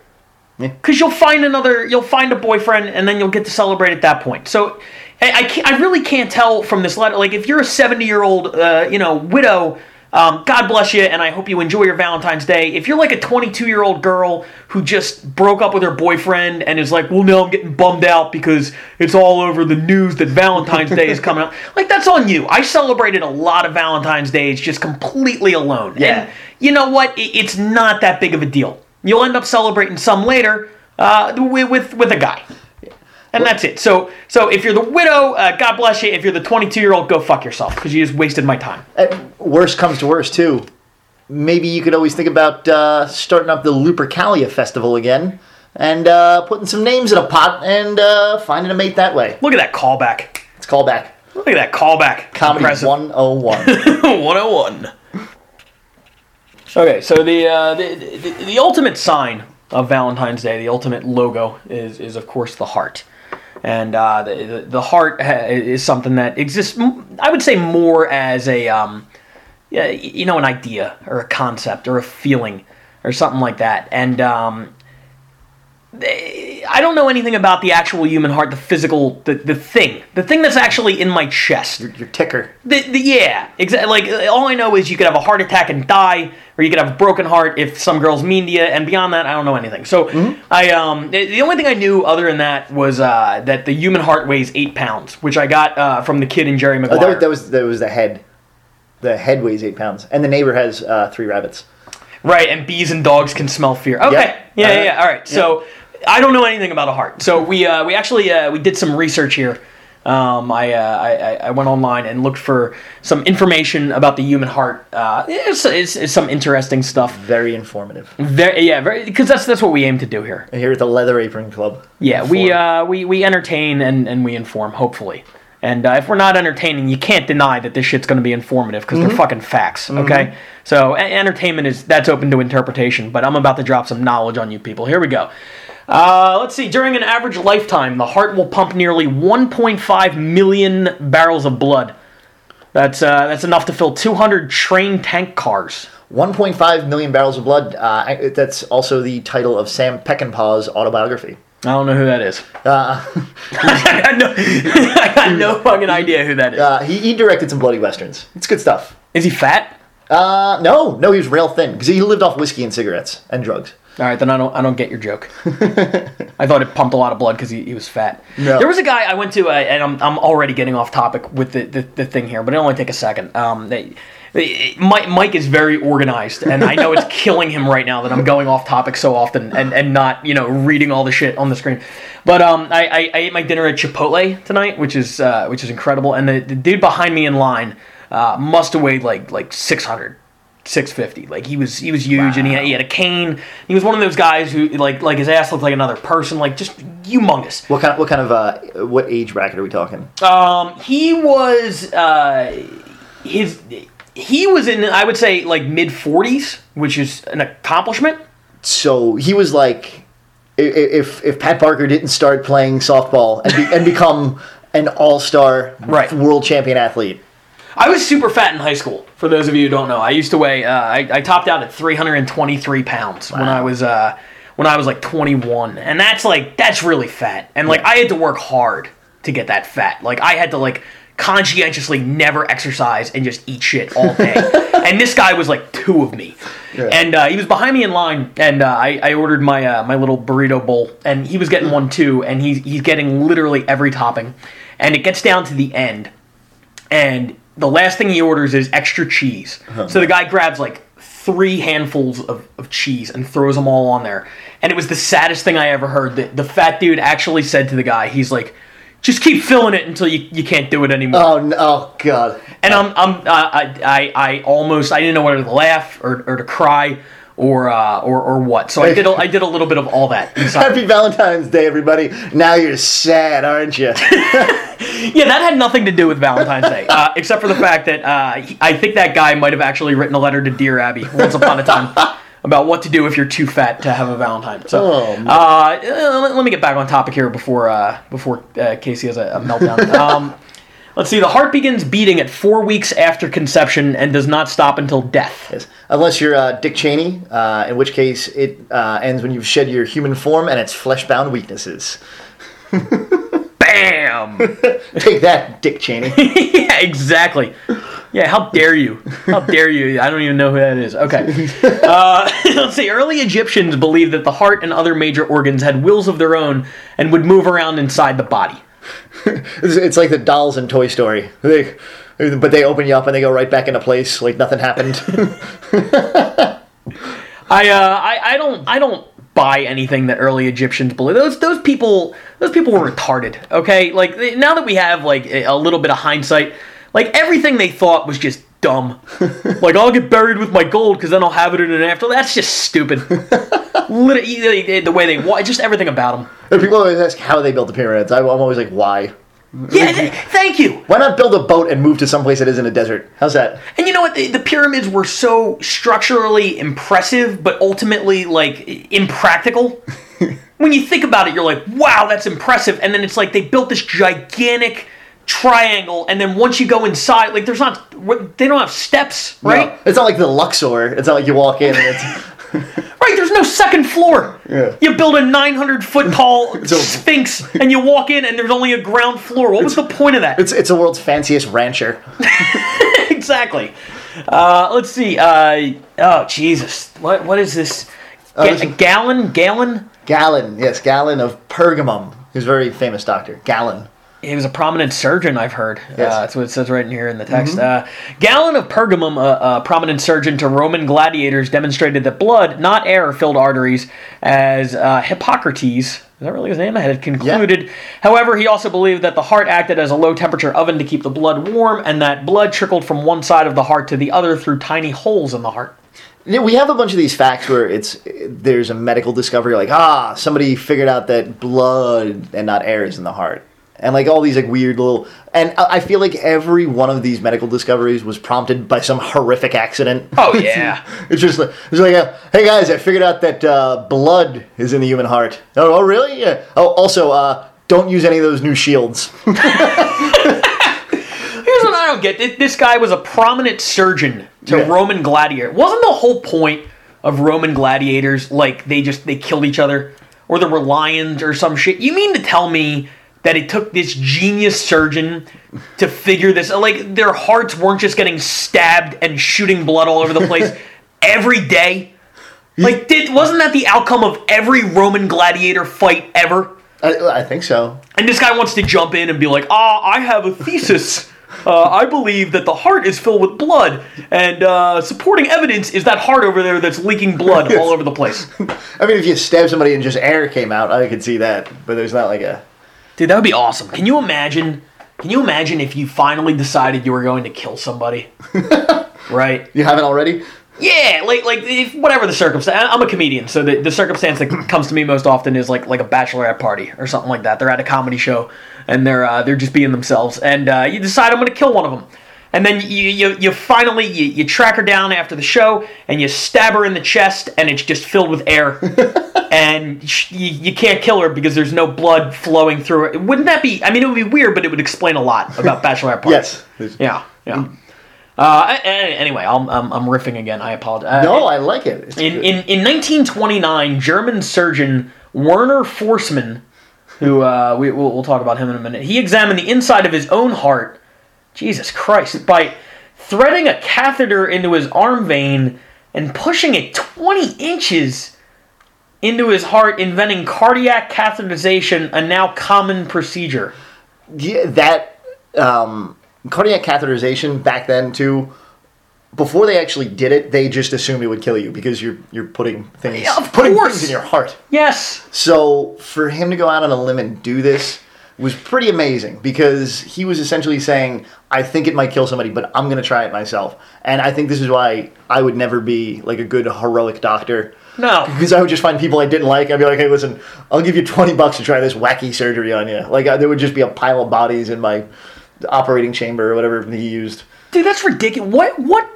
because you'll find another you'll find a boyfriend and then you'll get to celebrate at that point so i, I, really can't tell from this letter like if you're a 70 year old uh, you know widow Um, God bless you, and I hope you enjoy your Valentine's Day. If you're like a 22 year old girl who just broke up with her boyfriend and is like, well, now I'm getting bummed out because it's all over the news that Valentine's Day is coming up, [LAUGHS] like, that's on you. I celebrated a lot of Valentine's Days just completely alone. Yeah. And you know what? It- It's not that big of a deal. You'll end up celebrating some later uh, with, with, with a guy. And that's it. So, so if you're the widow, uh, God bless you. If you're the 22 year old, go fuck yourself because you just wasted my time. And worst comes to worst, too. Maybe you could always think about uh, starting up the Lupercalia Festival again and uh, putting some names in a pot and uh, finding a mate that way. Look at that callback. It's callback. Look at that callback. Comedy Impressive. 101. 101. [LAUGHS] Okay, so the, uh, the, the the ultimate sign of Valentine's Day, the ultimate logo, is is of course the heart, and uh, the, the heart is something that exists. I would say more as a um, you know, an idea or a concept or a feeling or something like that, and um, they- I don't know anything about the actual human heart, the physical, the, the thing, the thing that's actually in my chest. Your ticker. The, the, yeah, exactly. Like uh, all I know is you could have a heart attack and die, or you could have a broken heart if some girl's mean to you. And beyond that, I don't know anything. So I um the, only thing I knew other than that was uh, that the human heart weighs eight pounds, which I got uh, from the kid in Jerry Oh, that, was- that was that was the head. The head weighs eight pounds, and the neighbor has uh, three rabbits. Right, and bees and dogs can smell fear. Okay, Yep. yeah, yeah, Uh-huh. yeah. All right, so I don't know anything about a heart. So we uh, we actually uh, we did some research here. Um, I, uh, I I- I went online and looked for some information about the human heart. Uh, it's, it's, it's some interesting stuff. Very informative. Very, yeah, very because that's that's what we aim to do here. Here at the Leather Apron Club. Yeah, we Inform. uh, we we entertain and, and we inform, hopefully. And uh, if we're not entertaining, you can't deny that this shit's going to be informative because they're fucking facts. Okay, so e- entertainment is that's open to interpretation. But I'm about to drop some knowledge on you people. Here we go. Uh, let's see. During an average lifetime, the heart will pump nearly 1.5 million barrels of blood. That's uh, that's enough to fill 200 train tank cars. 1.5 million barrels of blood. Uh, that's also the title of Sam Peckinpah's autobiography. I don't know who that is. Uh, [LAUGHS] [LAUGHS] I got no, [LAUGHS] I got no fucking idea who that is. uh, he, he directed some bloody westerns. It's good stuff. Is he fat? Uh, no, no, he was real thin because he lived off whiskey and cigarettes and drugs. All right, then I don't I don't get your joke. [LAUGHS] I thought it pumped a lot of blood because he, he was fat. No. There was a guy I went to, uh, and I'm, I'm already getting off topic with the, the, the thing here, but it'll only take a second. Um, they, they- Mike, Mike is very organized, and I know it's [LAUGHS] killing him right now that I'm going off topic so often and, and not you know reading all the shit on the screen. But um, I, I, I ate my dinner at Chipotle tonight, which is uh, which is incredible, and the, the dude behind me in line uh, must have weighed like like 600. 650 like he was he was huge and he had, he had a cane he was one of those guys who like like his ass looked like another person like just humongous What kind of what kind of uh, what age bracket are we talking? um he was uh his he was in i would say like mid 40s which is an accomplishment So he was like, if if Pat Barker didn't start playing softball and, be, and become an all star Right. world champion athlete. I was super fat in high school for those of you who don't know. I used to weigh uh, I, I topped out at 323 pounds when i was uh when i was like 21 and that's like that's really fat. And like i had to work hard to get that fat. Like i had to like conscientiously never exercise and just eat shit all day. [LAUGHS] And this guy was like two of me. Yeah. and uh, he was behind me in line and uh, I, I ordered my uh, my little burrito bowl and he was getting one too and he's, he's getting literally every topping. And it gets down to the end and the last thing he orders is extra cheese. So the guy grabs like three handfuls of, of cheese and throws them all on there. And it was the saddest thing I ever heard. That the fat dude actually said to the guy, he's like, just keep filling it until you, you can't do it anymore. Oh no! Oh god! and I'm, I'm uh, I, I, I almost, I didn't know whether to laugh or, or to cry or, uh, or, or what. So I did, a, I did a little bit of all that. inside. Happy Valentine's Day, everybody! Now you're sad, aren't you? [LAUGHS] Yeah, that had nothing to do with Valentine's Day, uh, except for the fact that uh, I think that guy might have actually written a letter to Dear Abby once upon a time [LAUGHS] about what to do if you're too fat to have a Valentine. So, Oh, uh, let, let me get back on topic here before uh, before uh, Casey has a, a meltdown. Um, let's see. The heart begins beating at four weeks after conception and does not stop until death. Yes. Unless you're uh, Dick Cheney, uh, in which case it uh, ends when you've shed your human form and its flesh-bound weaknesses. [LAUGHS] Bam! [LAUGHS] Take that, Dick Cheney. [LAUGHS] yeah, exactly. Yeah, how dare you? How dare you? I don't even know who that is. Okay. Uh, let's see. Early Egyptians believed that the heart and other major organs had wills of their own and would move around inside the body. It's, it's like the dolls in Toy Story. They, but they open you up and they go right back into place like nothing happened. [LAUGHS] I, uh, I, I don't, I don't buy anything that early Egyptians believe. Those, those people, those people were retarded. Okay, like they- now that we have like a little bit of hindsight, like everything they thought was just dumb. [LAUGHS] like I'll get buried with my gold because then I'll have it in an after. That's just stupid. [LAUGHS] Literally, the way they, just everything about them. People always ask how they built the pyramids. I, I'm always like, why? Yeah, th- thank you. Why not build a boat and move to someplace that isn't a desert? How's that? And you know what? The, the pyramids were so structurally impressive, but ultimately like impractical. [LAUGHS] when you think about it, you're like, "Wow, that's impressive." And then it's like they built this gigantic triangle, and then once you go inside, like there's not, they don't have steps, right? No, it's not like the Luxor. It's not like you walk in and it's. [LAUGHS] Right. There's no second floor. Yeah. You build a 900 foot tall [LAUGHS] sphinx, and you walk in, and there's only a ground floor. What was the point of that? It's it's the world's fanciest rancher. [LAUGHS] [LAUGHS] exactly. Uh, let's see. Uh, oh Jesus! What what is this? Ga- this is- gallon, gallon. Galen, yes, Galen of Pergamum. He's a very famous doctor. Galen. He was a prominent surgeon, I've heard. Uh, Yes. Mm-hmm. that's what it says right in here in the text. Uh, Galen of Pergamum, a, a prominent surgeon to Roman gladiators, demonstrated that blood, not air, filled arteries, as uh, Hippocrates. Is that really his name? I had concluded. However, he also believed that the heart acted as a low temperature oven to keep the blood warm, and that blood trickled from one side of the heart to the other through tiny holes in the heart. Yeah, we have a bunch of these facts where it's there's a medical discovery, like ah, somebody figured out that blood and not air is in the heart, and like all these like weird little. And I feel like every one of these medical discoveries was prompted by some horrific accident. Oh, [LAUGHS] yeah. it's just like it's like, uh, hey guys, I figured out that uh, blood is in the human heart. Oh, oh really? Yeah. Oh, also, uh, don't use any of those new shields. [LAUGHS] Here's what I don't get. This guy was a prominent surgeon to Yeah. Roman gladiator. Wasn't the whole point of Roman gladiators like they just they killed each other or there were lions or some shit? You mean to tell me that it took this genius surgeon to figure this like their hearts weren't just getting stabbed and shooting blood all over the place [LAUGHS] every day? Like did wasn't that the outcome of every Roman gladiator fight ever? I, I think so. And this guy wants to jump in and be like, ah, I have a thesis. Uh, I believe that the heart is filled with blood, and uh, supporting evidence is that heart over there that's leaking blood [LAUGHS] all over the place. [LAUGHS] I mean, if you stab somebody and just air came out, I could see that. But there's not like a. Dude, that would be awesome. Can you imagine? Can you imagine if you finally decided you were going to kill somebody? [LAUGHS] right? You haven't already? Yeah, like like if, whatever the circumstance. I'm a comedian, so the, the circumstance that [CLEARS THROAT] comes to me most often is like like a bachelorette party or something like that. They're at a comedy show and they're uh, they're just being themselves, and uh, you decide I'm going to kill one of them. And then you, you, you finally you, you track her down after the show and you stab her in the chest and it's just filled with air [LAUGHS] and sh- you, you can't kill her because there's no blood flowing through her. Wouldn't that be? I mean, it would be weird, but it would explain a lot about bachelorette [LAUGHS] parties. Yes. Yeah, yeah. Uh, a- a- anyway, I'm, I'm, I'm riffing again. I apologize. Uh, No, I like it. It's in, good. in, in 1929, German surgeon Werner Forssmann, who uh, we, we'll, we'll talk about him in a minute, he examined the inside of his own heart, Jesus Christ, by threading a catheter into his arm vein and pushing it 20 inches into his heart, inventing cardiac catheterization, a now common procedure. yeah, that um, cardiac catheterization back then too. Before they actually did it, they just assumed it would kill you because you're you're putting things Yeah, of putting course. things in your heart. Yes. So for him to go out on a limb and do this was pretty amazing because he was essentially saying, "I think it might kill somebody, but I'm going to try it myself." And I think this is why I would never be like a good heroic doctor. No. Because I would just find people I didn't like. I'd be like, "Hey, listen, I'll give you twenty bucks to try this wacky surgery on you." Like uh, there would just be a pile of bodies in my operating chamber or whatever he used. Dude, that's ridiculous. What what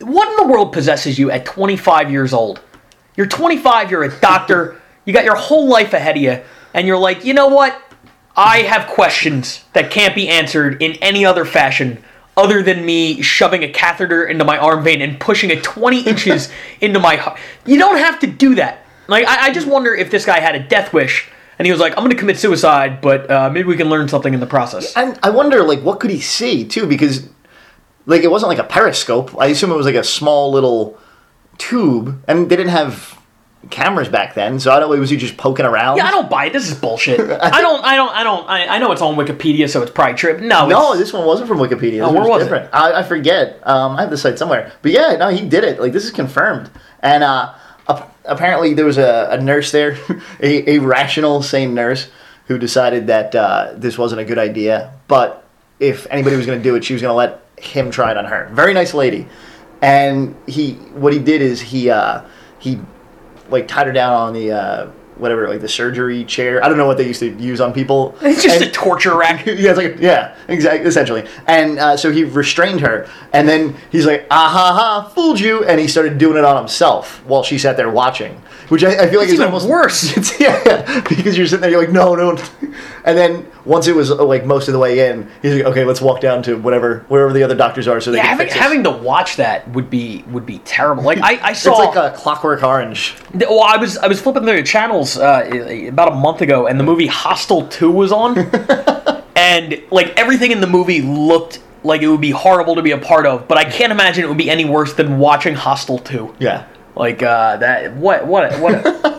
what in the world possesses you at 25 years old? You're 25, you're a doctor, [LAUGHS] you got your whole life ahead of you, and you're like, "You know what? I have questions that can't be answered in any other fashion other than me shoving a catheter into my arm vein and pushing it 20 [LAUGHS] inches into my heart." You don't have to do that. Like I, I just wonder if this guy had a death wish and he was like, "I'm going to commit suicide, but uh, maybe we can learn something in the process." And I wonder, like, what could he see too? Because like it wasn't like a periscope. I assume it was like a small little tube, and they didn't have cameras back then, so I don't. Was he just poking around? Yeah, I don't buy it. This is bullshit. [LAUGHS] I don't. I don't. I don't. I, I know it's on Wikipedia, so it's probably true. No, No, this one wasn't from Wikipedia. This Oh, where was was it? I, I forget. Um, I have the site somewhere. But yeah, no, he did it. Like this is confirmed. And uh, ap- apparently there was a, a nurse there, [LAUGHS] a, a rational, sane nurse, who decided that uh, this wasn't a good idea. But if anybody was going to do it, she was going to let him try it on her. Very nice lady. And he, what he did is he, uh, he, like tied her down on the. Uh, Whatever, like the surgery chair. I don't know what they used to use on people. it's [LAUGHS] just And- a torture rack. [LAUGHS] yeah, it's like yeah, exactly, essentially. And uh, so he restrained her, and then he's like, "Ah ha ha, fooled you," and he started doing it on himself while she sat there watching, which I, I feel like It's is almost worse. [LAUGHS] Yeah, because you're sitting there, you're like, "No, no," and then once it was uh, like most of the way in, he's like, "Okay, let's walk down to whatever wherever the other doctors are, so they Yeah, can having, fix this." having to watch that would be would be terrible. Like I, I [LAUGHS] saw. it's like a Clockwork Orange. Well, I was I was flipping through the channels uh, about a month ago, and the movie Hostel Two was on, [LAUGHS] and like everything in the movie looked like it would be horrible to be a part of. But I can't imagine it would be any worse than watching Hostel Two. Yeah, Like uh, that. What? What? What? [LAUGHS]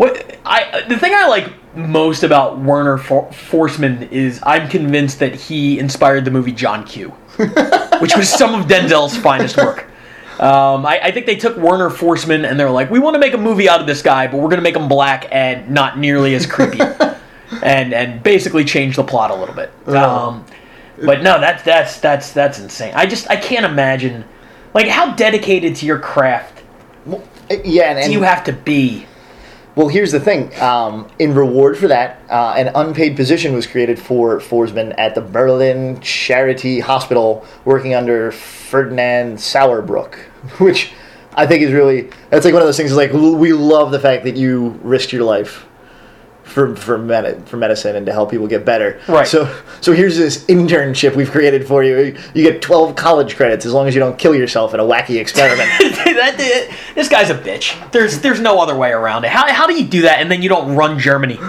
what? I the thing I like most about Werner For- Forssmann is I'm convinced that he inspired the movie John Q, [LAUGHS] which was some of Denzel's finest work. Um, I, I think they took Werner Forssmann and they're like, we want to make a movie out of this guy, but we're going to make him black and not nearly as creepy, [LAUGHS] and and basically change the plot a little bit. Um, but no, that's that's that's that's insane. I just I can't imagine, like how dedicated to your craft yeah, and, and do you have to be? Well, here's the thing. Um, in reward for that, uh, an unpaid position was created for Forssmann at the Berlin Charity Hospital, working under Ferdinand Sauerbruch, [LAUGHS] which I think is really that's like one of those things. Is like we love the fact that you risked your life for for med- for medicine and to help people get better. Right. So so here's this internship we've created for you. You get 12 college credits as long as you don't kill yourself in a wacky experiment. [LAUGHS] that, this guy's a bitch. There's there's no other way around it. How, how do you do that and then you don't run Germany? [LAUGHS]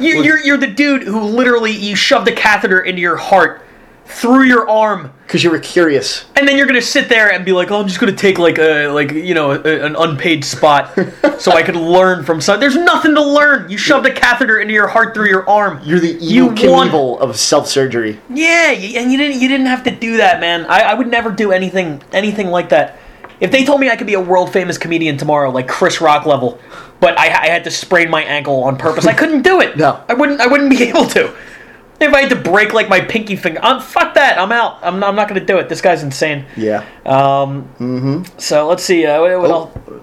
You, you're you're the dude who literally you shoved a catheter into your heart through your arm, Because you were curious. and then you're gonna sit there and be like, "Oh, I'm just gonna take like a like you know a, an unpaid spot [LAUGHS] so I could learn from some." There's nothing to learn. You shoved a catheter into your heart through your arm. You're the You evil won. Knievel of self surgery. Yeah, and you didn't you didn't have to do that, man. I, I would never do anything anything like that. If they told me I could be a world famous comedian tomorrow, like Chris Rock level, but I, I had to sprain my ankle on purpose, I couldn't do it. No. I wouldn't. I wouldn't be [LAUGHS] able to. If I had to break like my pinky finger, um, fuck that. I'm out. I'm, I'm not going to do it. This guy's insane. Yeah. Um. Mm-hmm. So let's see. Uh, what, what Oh.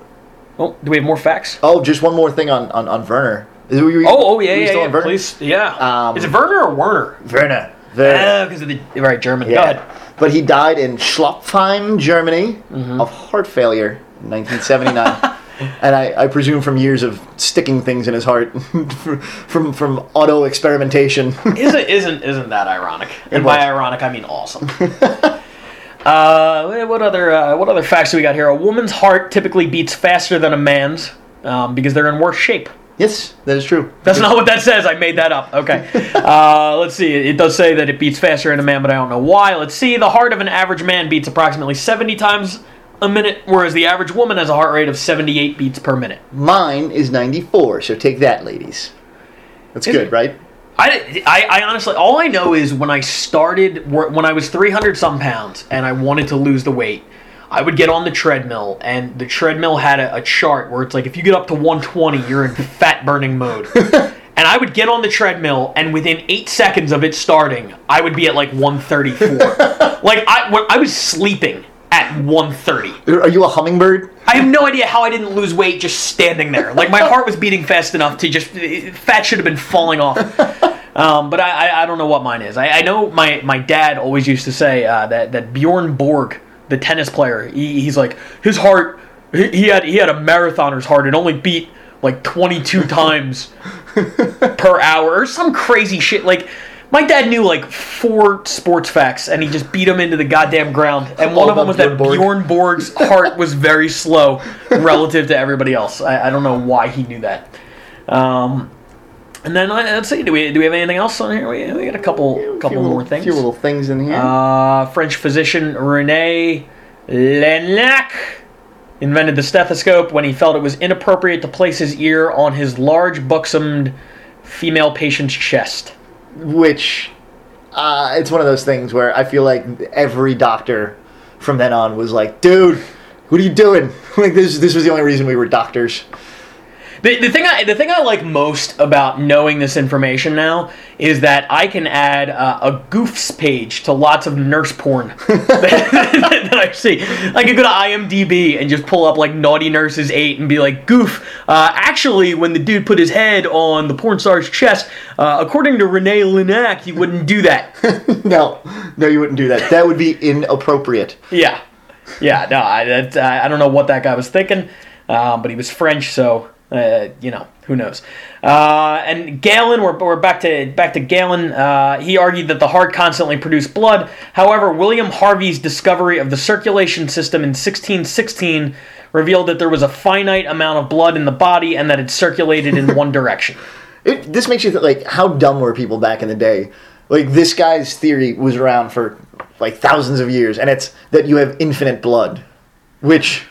Oh, do we have more facts? Oh, just one more thing on on, on Werner. Is, were you, Oh, oh yeah, yeah, yeah. Please, yeah. Um, Is it Werner or Werner? Werner. Werner. Because of the right German. Yeah. But he died in Schopfheim, Germany, Mm-hmm. of heart failure in 1979. [LAUGHS] and I, I presume from years of sticking things in his heart, [LAUGHS] from from auto experimentation. [LAUGHS] isn't isn't isn't that ironic? And by ironic, I mean awesome. [LAUGHS] uh, what other uh, what other facts do we got here? A woman's heart typically beats faster than a man's um, because they're in worse shape. yes, that is true. That's not what that says. I made that up. Okay. Uh, let's see. It does say that it beats faster in a man, but I don't know why. Let's see. The heart of an average man beats approximately 70 times a minute, whereas the average woman has a heart rate of 78 beats per minute. Mine is 94, so take that, ladies. That's Is good, it? right? I, I, I honestly, all I know is when I started, when I was 300 some pounds and I wanted to lose the weight, I would get on the treadmill, and the treadmill had a, a chart where it's like if you get up to 120, you're in [LAUGHS] fat burning mode. [LAUGHS] and I would get on the treadmill, and within eight seconds of it starting, I would be at like 134. [LAUGHS] like I, I was sleeping at 130. Are you a hummingbird? I have no idea how I didn't lose weight just standing there. Like my heart was beating fast enough to just fat should have been falling off. [LAUGHS] Um, but I, I, I don't know what mine is. I, I know my, my dad always used to say uh, that that Bjorn Borg, the tennis player, he, he's like his heart. He, he had he had a marathoner's heart. It only beat like 22 [LAUGHS] times per hour or some crazy shit. Like my dad knew like four sports facts, and he just beat them into the goddamn ground. And one of them was that Bjorn Borg. Bjorn Borg's heart was very slow [LAUGHS] relative to everybody else. I, I don't know why he knew that. Um, And then let's see, do we do we have anything else on here? We, we got a couple couple more little, things. few little things in here. Uh, French physician Rene Laennec invented the stethoscope when he felt it was inappropriate to place his ear on his large, buxomed female patient's chest. Which uh, it's one of those things where I feel like every doctor from then on was like, "Dude, what are you doing?" [LAUGHS] like this. This was the only reason we were doctors. The, the thing I the thing I like most about knowing this information now is that I can add uh, a goofs page to lots of nurse porn that, [LAUGHS] that I see. I could go to IMDb and just pull up like Naughty Nurses Eight and be like, "Goof." Uh, actually, when the dude put his head on the porn star's chest, uh, according to Rene Laennec, he wouldn't do that. [LAUGHS] no, no, you wouldn't do that. That would be inappropriate. yeah, yeah. No, I that, I I don't know what that guy was thinking, um, but he was French, so uh, you know who knows. Uh, and Galen, we're, we're back to back to Galen. Uh, he argued that the heart constantly produced blood. However, William Harvey's discovery of the circulation system in 1616 revealed that there was a finite amount of blood in the body and that it circulated in [LAUGHS] one direction. It, this makes you think like how dumb were people back in the day? Like this guy's theory was around for like thousands of years, and it's that you have infinite blood, which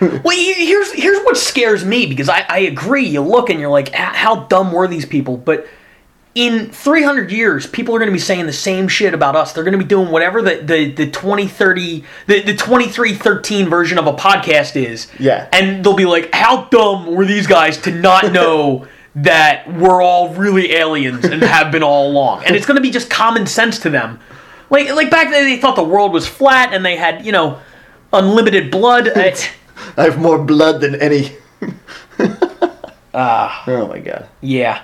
Well, here's here's what scares me because I, I agree. You look and you're like, "Ah, how dumb were these people? But in 300 years, people are going to be saying the same shit about us. They're going to be doing whatever the the, the 2030 the, the 2313 version of a podcast is. Yeah. And they'll be like, how dumb were these guys to not [LAUGHS] know that we're all really aliens and have been all along? And it's going to be just common sense to them. Like like back then, they thought the world was flat and they had you know unlimited blood. I- [LAUGHS] [LAUGHS] I have more blood than any. Ah. [LAUGHS] oh my god. Yeah.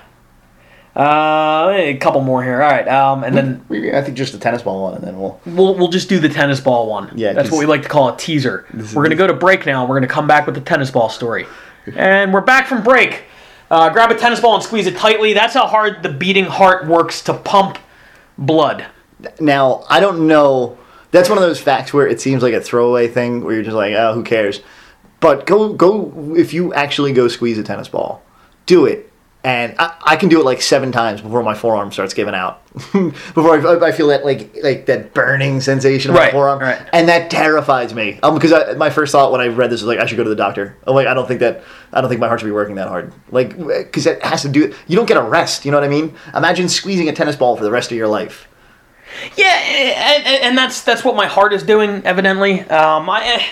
Uh, a couple more here. All right. Um, and then We- I think just the tennis ball one, and then we'll. we'll we'll just do the tennis ball one. Yeah, that's what we like to call a teaser. We're gonna go to break now. and We're gonna come back with the tennis ball story, [LAUGHS] and we're back from break. Uh, grab a tennis ball and squeeze it tightly. That's how hard the beating heart works to pump blood. Now I don't know. That's one of those facts where it seems like a throwaway thing where you're just like, oh, who cares? But go go if you actually go squeeze a tennis ball, do it. And I, I can do it like seven times before my forearm starts giving out. [LAUGHS] before I, I feel that like like that burning sensation in my forearm, right. and that terrifies me. Um, because I, my first thought when I read this was like, I should go to the doctor. I'm like, I don't think that I don't think my heart should be working that hard. Like, because it has to do. You don't get a rest. You know what I mean? Imagine squeezing a tennis ball for the rest of your life. Yeah, and, and- that's that's what my heart is doing. Evidently, um, I, I,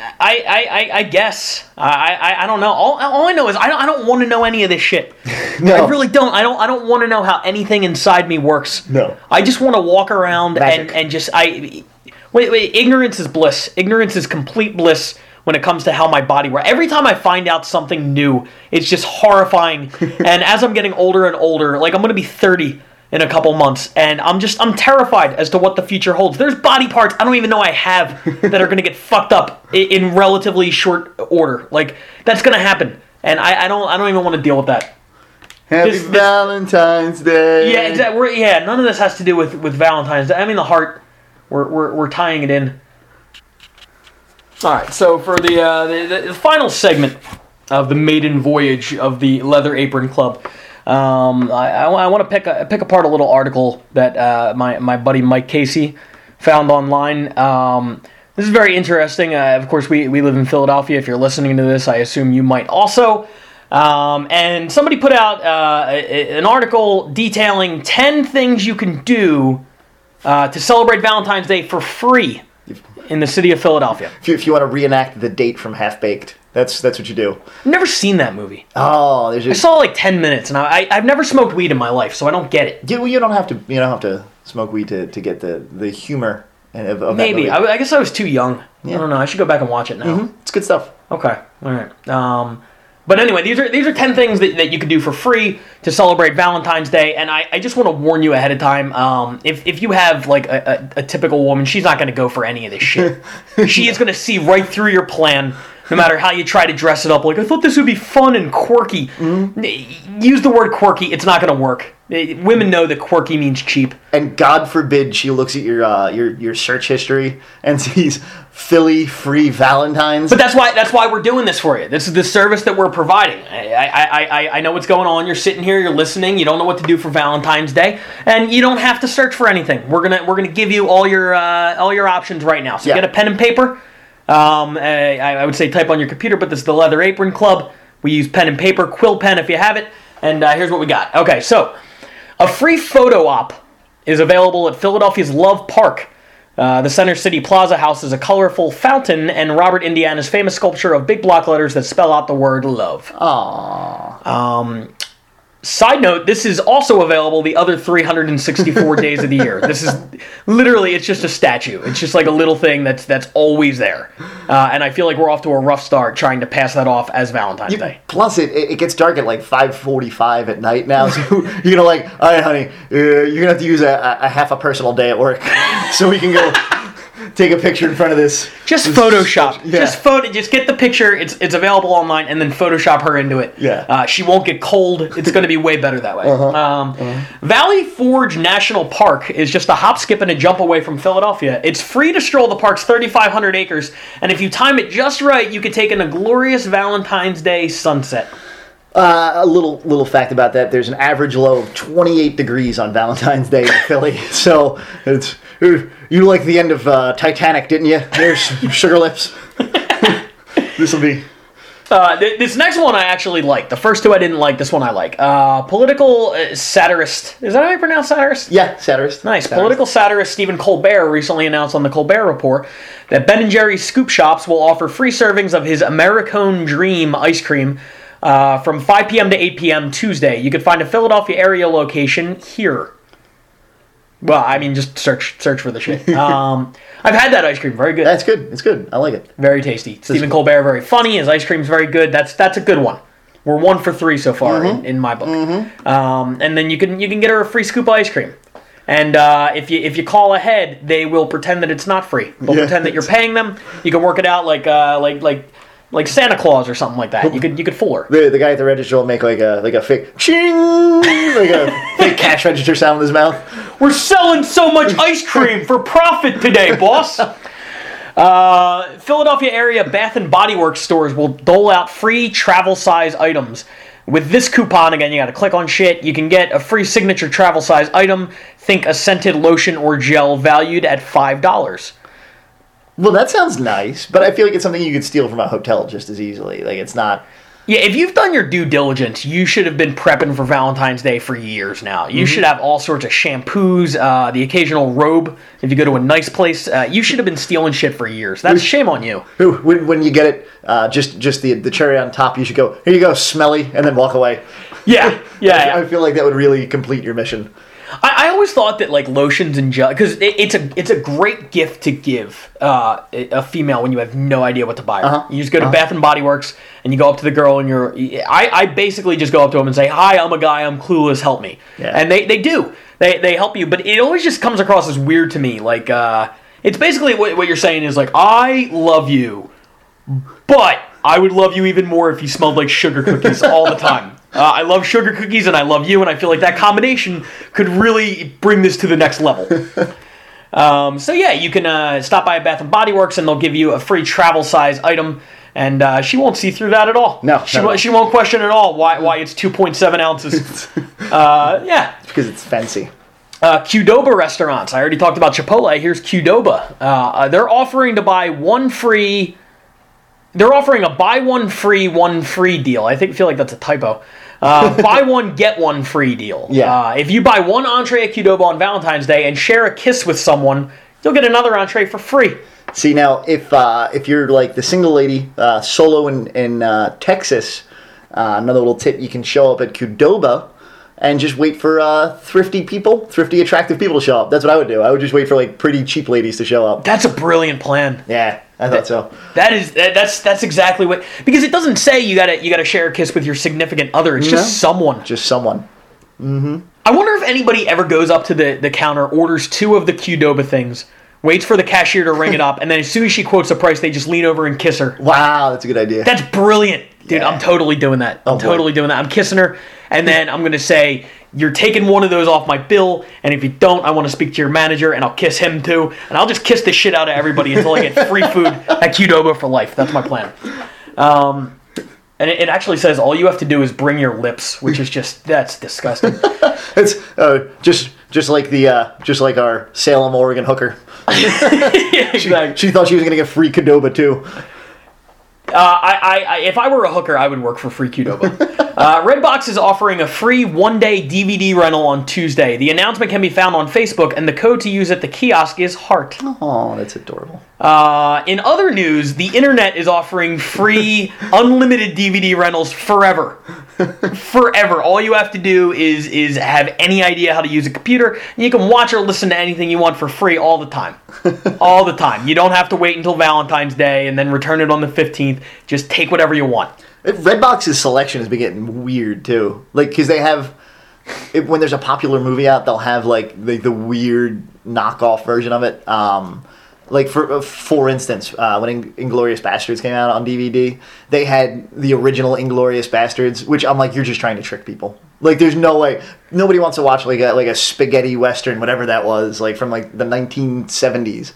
I, I, I guess I, I, I don't know. All, all I know is I don't, I don't want to know any of this shit. [LAUGHS] No. I really don't. I don't. I don't want to know how anything inside me works. No. I just want to walk around and, and just I. Wait, wait. Ignorance is bliss. Ignorance is complete bliss when it comes to how my body works. Every time I find out something new, it's just horrifying. [LAUGHS] and as I'm getting older and older, like I'm gonna be 30 in a couple months, and I'm just I'm terrified as to what the future holds. There's body parts I don't even know I have that are gonna get [LAUGHS] fucked up i- in relatively short order. Like that's gonna happen, and I, I don't I don't even want to deal with that. Happy This- Valentine's Day. Yeah, exactly. We're, yeah, none of this has to do with, with Valentine's Day. I mean, the heart, we're, we're, we're tying it in. All right, so for the, uh, the, the final segment of the maiden voyage of the Leather Apron Club, um, I, I, want to pick, a, pick apart a little article that uh, my, my buddy Mike Casey found online. Um, this is very interesting. Uh, of course, we, we live in Philadelphia. If you're listening to this, I assume you might also. Um, and somebody put out uh, a- an article detailing 10 things you can do uh, to celebrate Valentine's Day for free in the city of Philadelphia. If you, if you want to reenact the date from Half Baked, that's that's what you do. I've never seen that movie. Oh, there's I saw like 10 minutes, and I, I, I've never smoked weed in my life, so I don't get it. you, you don't have to you don't have to smoke weed to, to get the, the humor of, of that Maybe. movie. I, I guess I was too young. I don't know. I should go back and watch it now. Mhm. It's good stuff. Okay. All right. Um, but anyway, these are these are ten things that, that you can do for free to celebrate Valentine's Day, and I, I just want to warn you ahead of time. Um, if if you have like a, a, a typical woman, she's not going to go for any of this shit. [LAUGHS] she is going to see right through your plan. No matter how you try to dress it up, like I thought this would be fun and quirky. Mm-hmm. Use the word quirky; it's not going to work. Eh, Women know that quirky means cheap. And God forbid she looks at your uh, your your search history and [LAUGHS] sees Philly free Valentines. But that's why that's why we're doing this for you. This is the service that we're providing. I, I, I, I know what's going on. You're sitting here, you're listening. You don't know what to do for Valentine's Day, and you don't have to search for anything. We're gonna we're gonna give you all your uh, all your options right now. So Yeah. get a pen and paper. Um, I, I would say type on your computer, but this is the Leather Apron Club. We use pen and paper, quill pen if you have it. And uh, here's what we got. Okay, so a free photo op is available at Philadelphia's Love Park. Uh, the Center City Plaza houses a colorful fountain and Robert Indiana's famous sculpture of big block letters that spell out the word love. Aww. Side note, this is also available the other 364 [LAUGHS] days of the year. This is literally, it's just a statue. It's just like a little thing that's that's always there. Uh, and I feel like we're off to a rough start trying to pass that off as Valentine's Day. Plus, it, it gets dark at like 5:45 at night now, so [LAUGHS] you're gonna like, all right, honey, uh, you're gonna have to use a, a half a personal day at work, [LAUGHS] so we can go take a picture in front of this. Just this- Photoshop. Yeah. Just photo. Just get the picture. It's it's available online, and then Photoshop her into it. Yeah. Uh, she won't get cold. It's going to be way better that way. Uh-huh. Um, Valley Forge National Park is just a hop, skip, and a jump away from Philadelphia. It's free to stroll the park's 3,500 acres, and if you time it just right, you could take in a glorious Valentine's Day sunset. Uh, a little little fact about that: there's an average low of 28 degrees on Valentine's Day in Philly. [LAUGHS] So it's you like the end of uh, Titanic, didn't you? There's [LAUGHS] sugar lips. [LAUGHS] this will be. Uh, th- this next one I actually like. The first two I didn't like. This one I like. Uh, political uh, satirist. Is that how you pronounce satirist? Yeah, satirist. Nice. Satirist. Political satirist Stephen Colbert recently announced on the Colbert Report that Ben and Jerry's Scoop Shops will offer free servings of his Americone Dream ice cream uh, from 5 p.m. to 8 p.m. Tuesday. You can find a Philadelphia area location here. Well, I mean, just search search for the shit. [LAUGHS] Um, I've had that ice cream. Very good. That's good. It's good. I like it. Very tasty. Stephen Colbert, very funny. His ice cream's very good. That's that's a good one. We're one for three so far in, in my book. Um, and then you can you can get her a free scoop of ice cream. And uh, if you if you call ahead, they will pretend that it's not free. They'll Yeah. pretend that you're [LAUGHS] paying them. You can work it out like uh, like like like Santa Claus or something like that. You could you could fool her. The, the guy at the register will make like a like a fake ching, like a [LAUGHS] fake cash register sound with his mouth. We're selling so much ice cream for profit today, boss. [LAUGHS] Uh, Philadelphia area Bath and Body Works stores will dole out free travel size items. With this coupon, again, you got to click on shit. You can get a free signature travel size item. Think a scented lotion or gel valued at five dollars. Well, that sounds nice, but I feel like it's something you could steal from a hotel just as easily. Like it's not. Yeah, if you've done your due diligence, you should have been prepping for Valentine's Day for years now. You should have all sorts of shampoos, uh, the occasional robe. If you go to a nice place, uh, you should have been stealing shit for years. That's shame on you. When, when you get it, uh, just just the the cherry on top, you should go. Here you go, smelly, and then walk away. Yeah, yeah. [LAUGHS] I feel like that would really complete your mission. I, I always thought that like lotions and gel because it, it's a it's a great gift to give uh, a female when you have no idea what to buy. her. Uh-huh. You just go to Bath and Body Works and you go up to the girl and you're I, I basically just go up to them and say hi I'm a guy I'm clueless help me Yeah. and they, they do they they help you but it always just comes across as weird to me like uh, it's basically what, what you're saying is like I love you but I would love you even more if you smelled like sugar cookies all the time. [LAUGHS] Uh, I love sugar cookies and I love you, and I feel like that combination could really bring this to the next level. [LAUGHS] Um, so yeah, you can uh, stop by Bath and Body Works, and they'll give you a free travel size item, and uh, she won't see through that at all. No, she won't- she won't question at all why why it's two point seven ounces. [LAUGHS] uh, yeah, because it's fancy. uh, Qdoba restaurants. I already talked about Chipotle. Here's Qdoba. Uh, uh, they're offering to buy one free. They're offering a buy one free one free deal. I think feel like that's a typo. Uh, [LAUGHS] buy one get one free deal. Yeah. Uh, if you buy one entree at Qdoba on Valentine's Day and share a kiss with someone, you'll get another entree for free. See now, if uh, if you're like the single lady uh, solo in in uh, Texas, uh, another little tip: you can show up at Qdoba and just wait for uh, thrifty people, thrifty, attractive people to show up. That's what I would do. I would just wait for like pretty cheap ladies to show up. That's a brilliant plan. Yeah, I thought so. That is that, that's that's exactly what because it doesn't say you gotta you gotta share a kiss with your significant other. It's just someone. Just someone. Hmm. I wonder if anybody ever goes up to the, the counter, orders two of the Qdoba things waits for the cashier to ring it [LAUGHS] up, and then as soon as she quotes the price, they just lean over and kiss her. Wow, that's a good idea. That's brilliant, dude. Yeah. I'm totally doing that. I'm Oh, boy. totally doing that. I'm kissing her, and then I'm gonna say, "You're taking one of those off my bill, and if you don't, I want to speak to your manager, and I'll kiss him too, and I'll just kiss the shit out of everybody until I get free food [LAUGHS] at Qdoba for life. That's my plan." Um, and it, it actually says all you have to do is bring your lips, which is just that's disgusting. [LAUGHS] It's uh, just just like the uh, just like our Salem, Oregon hooker. [LAUGHS] Exactly. She thought she was gonna get free Qdoba too. Uh, I, I, I, if I were a hooker, I would work for free Qdoba. [LAUGHS] uh, Redbox is offering a free one-day DVD rental on Tuesday. The announcement can be found on Facebook, and the code to use at the kiosk is Heart. Oh, that's adorable. Uh, in other news, the internet is offering free, [LAUGHS] unlimited DVD rentals forever. forever. All you have to do is is have any idea how to use a computer, and you can watch or listen to anything you want for free all the time. [LAUGHS] all the time. You don't have to wait until Valentine's Day and then return it on the 15th. Just take whatever you want. Redbox's selection has been getting weird too. Like, because they have, it, when there's a popular movie out, they'll have like the, the weird knockoff version of it. Um, like for uh, for instance, uh, when Ing- Inglorious Bastards came out on DVD, they had the original Inglorious Bastards, which I'm like, you're just trying to trick people. Like, there's no way nobody wants to watch like a like a spaghetti western, whatever that was, like from like the 1970s.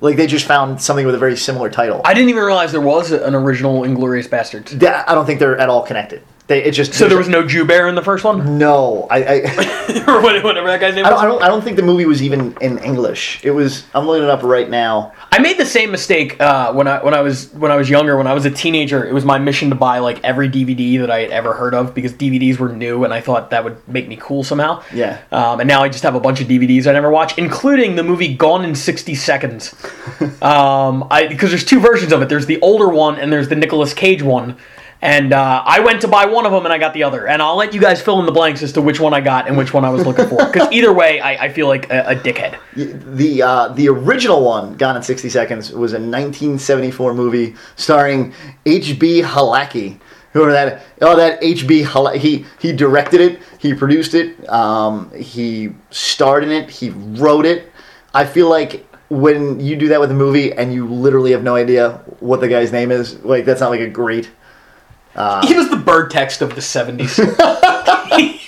Like they just found something with a very similar title. I didn't even realize there was an original Inglorious Bastards. That- I don't think they're at all connected. They it just So there was no Jew Bear in the first one, no. I I, [LAUGHS] or whatever that guy's name I, don't, I don't I don't think the movie was even in English. It was. I'm looking it up right now. I made the same mistake uh, when I when I was when I was younger. When I was a teenager, it was my mission to buy like every DVD that I had ever heard of because DVDs were new, and I thought that would make me cool somehow. Yeah. Um, and now I just have a bunch of DVDs I never watch, including the movie Gone in sixty seconds. [LAUGHS] um, I because there's two versions of it. There's the older one and there's the Nicolas Cage one. And uh, I went to buy one of them and I got the other. And I'll let you guys fill in the blanks as to which one I got and which one I was looking for. Because [LAUGHS] either way, I, I feel like a, a dickhead. The uh, the original one, Gone in 60 Seconds, was a 1974 movie starring H.B. Halicki. Whoever that? Oh, that H.B. Halicki. He he directed it. He produced it. Um, he starred in it. He wrote it. I feel like when you do that with a movie and you literally have no idea what the guy's name is, like that's not like a great. He was the bird text of the 70s. [LAUGHS]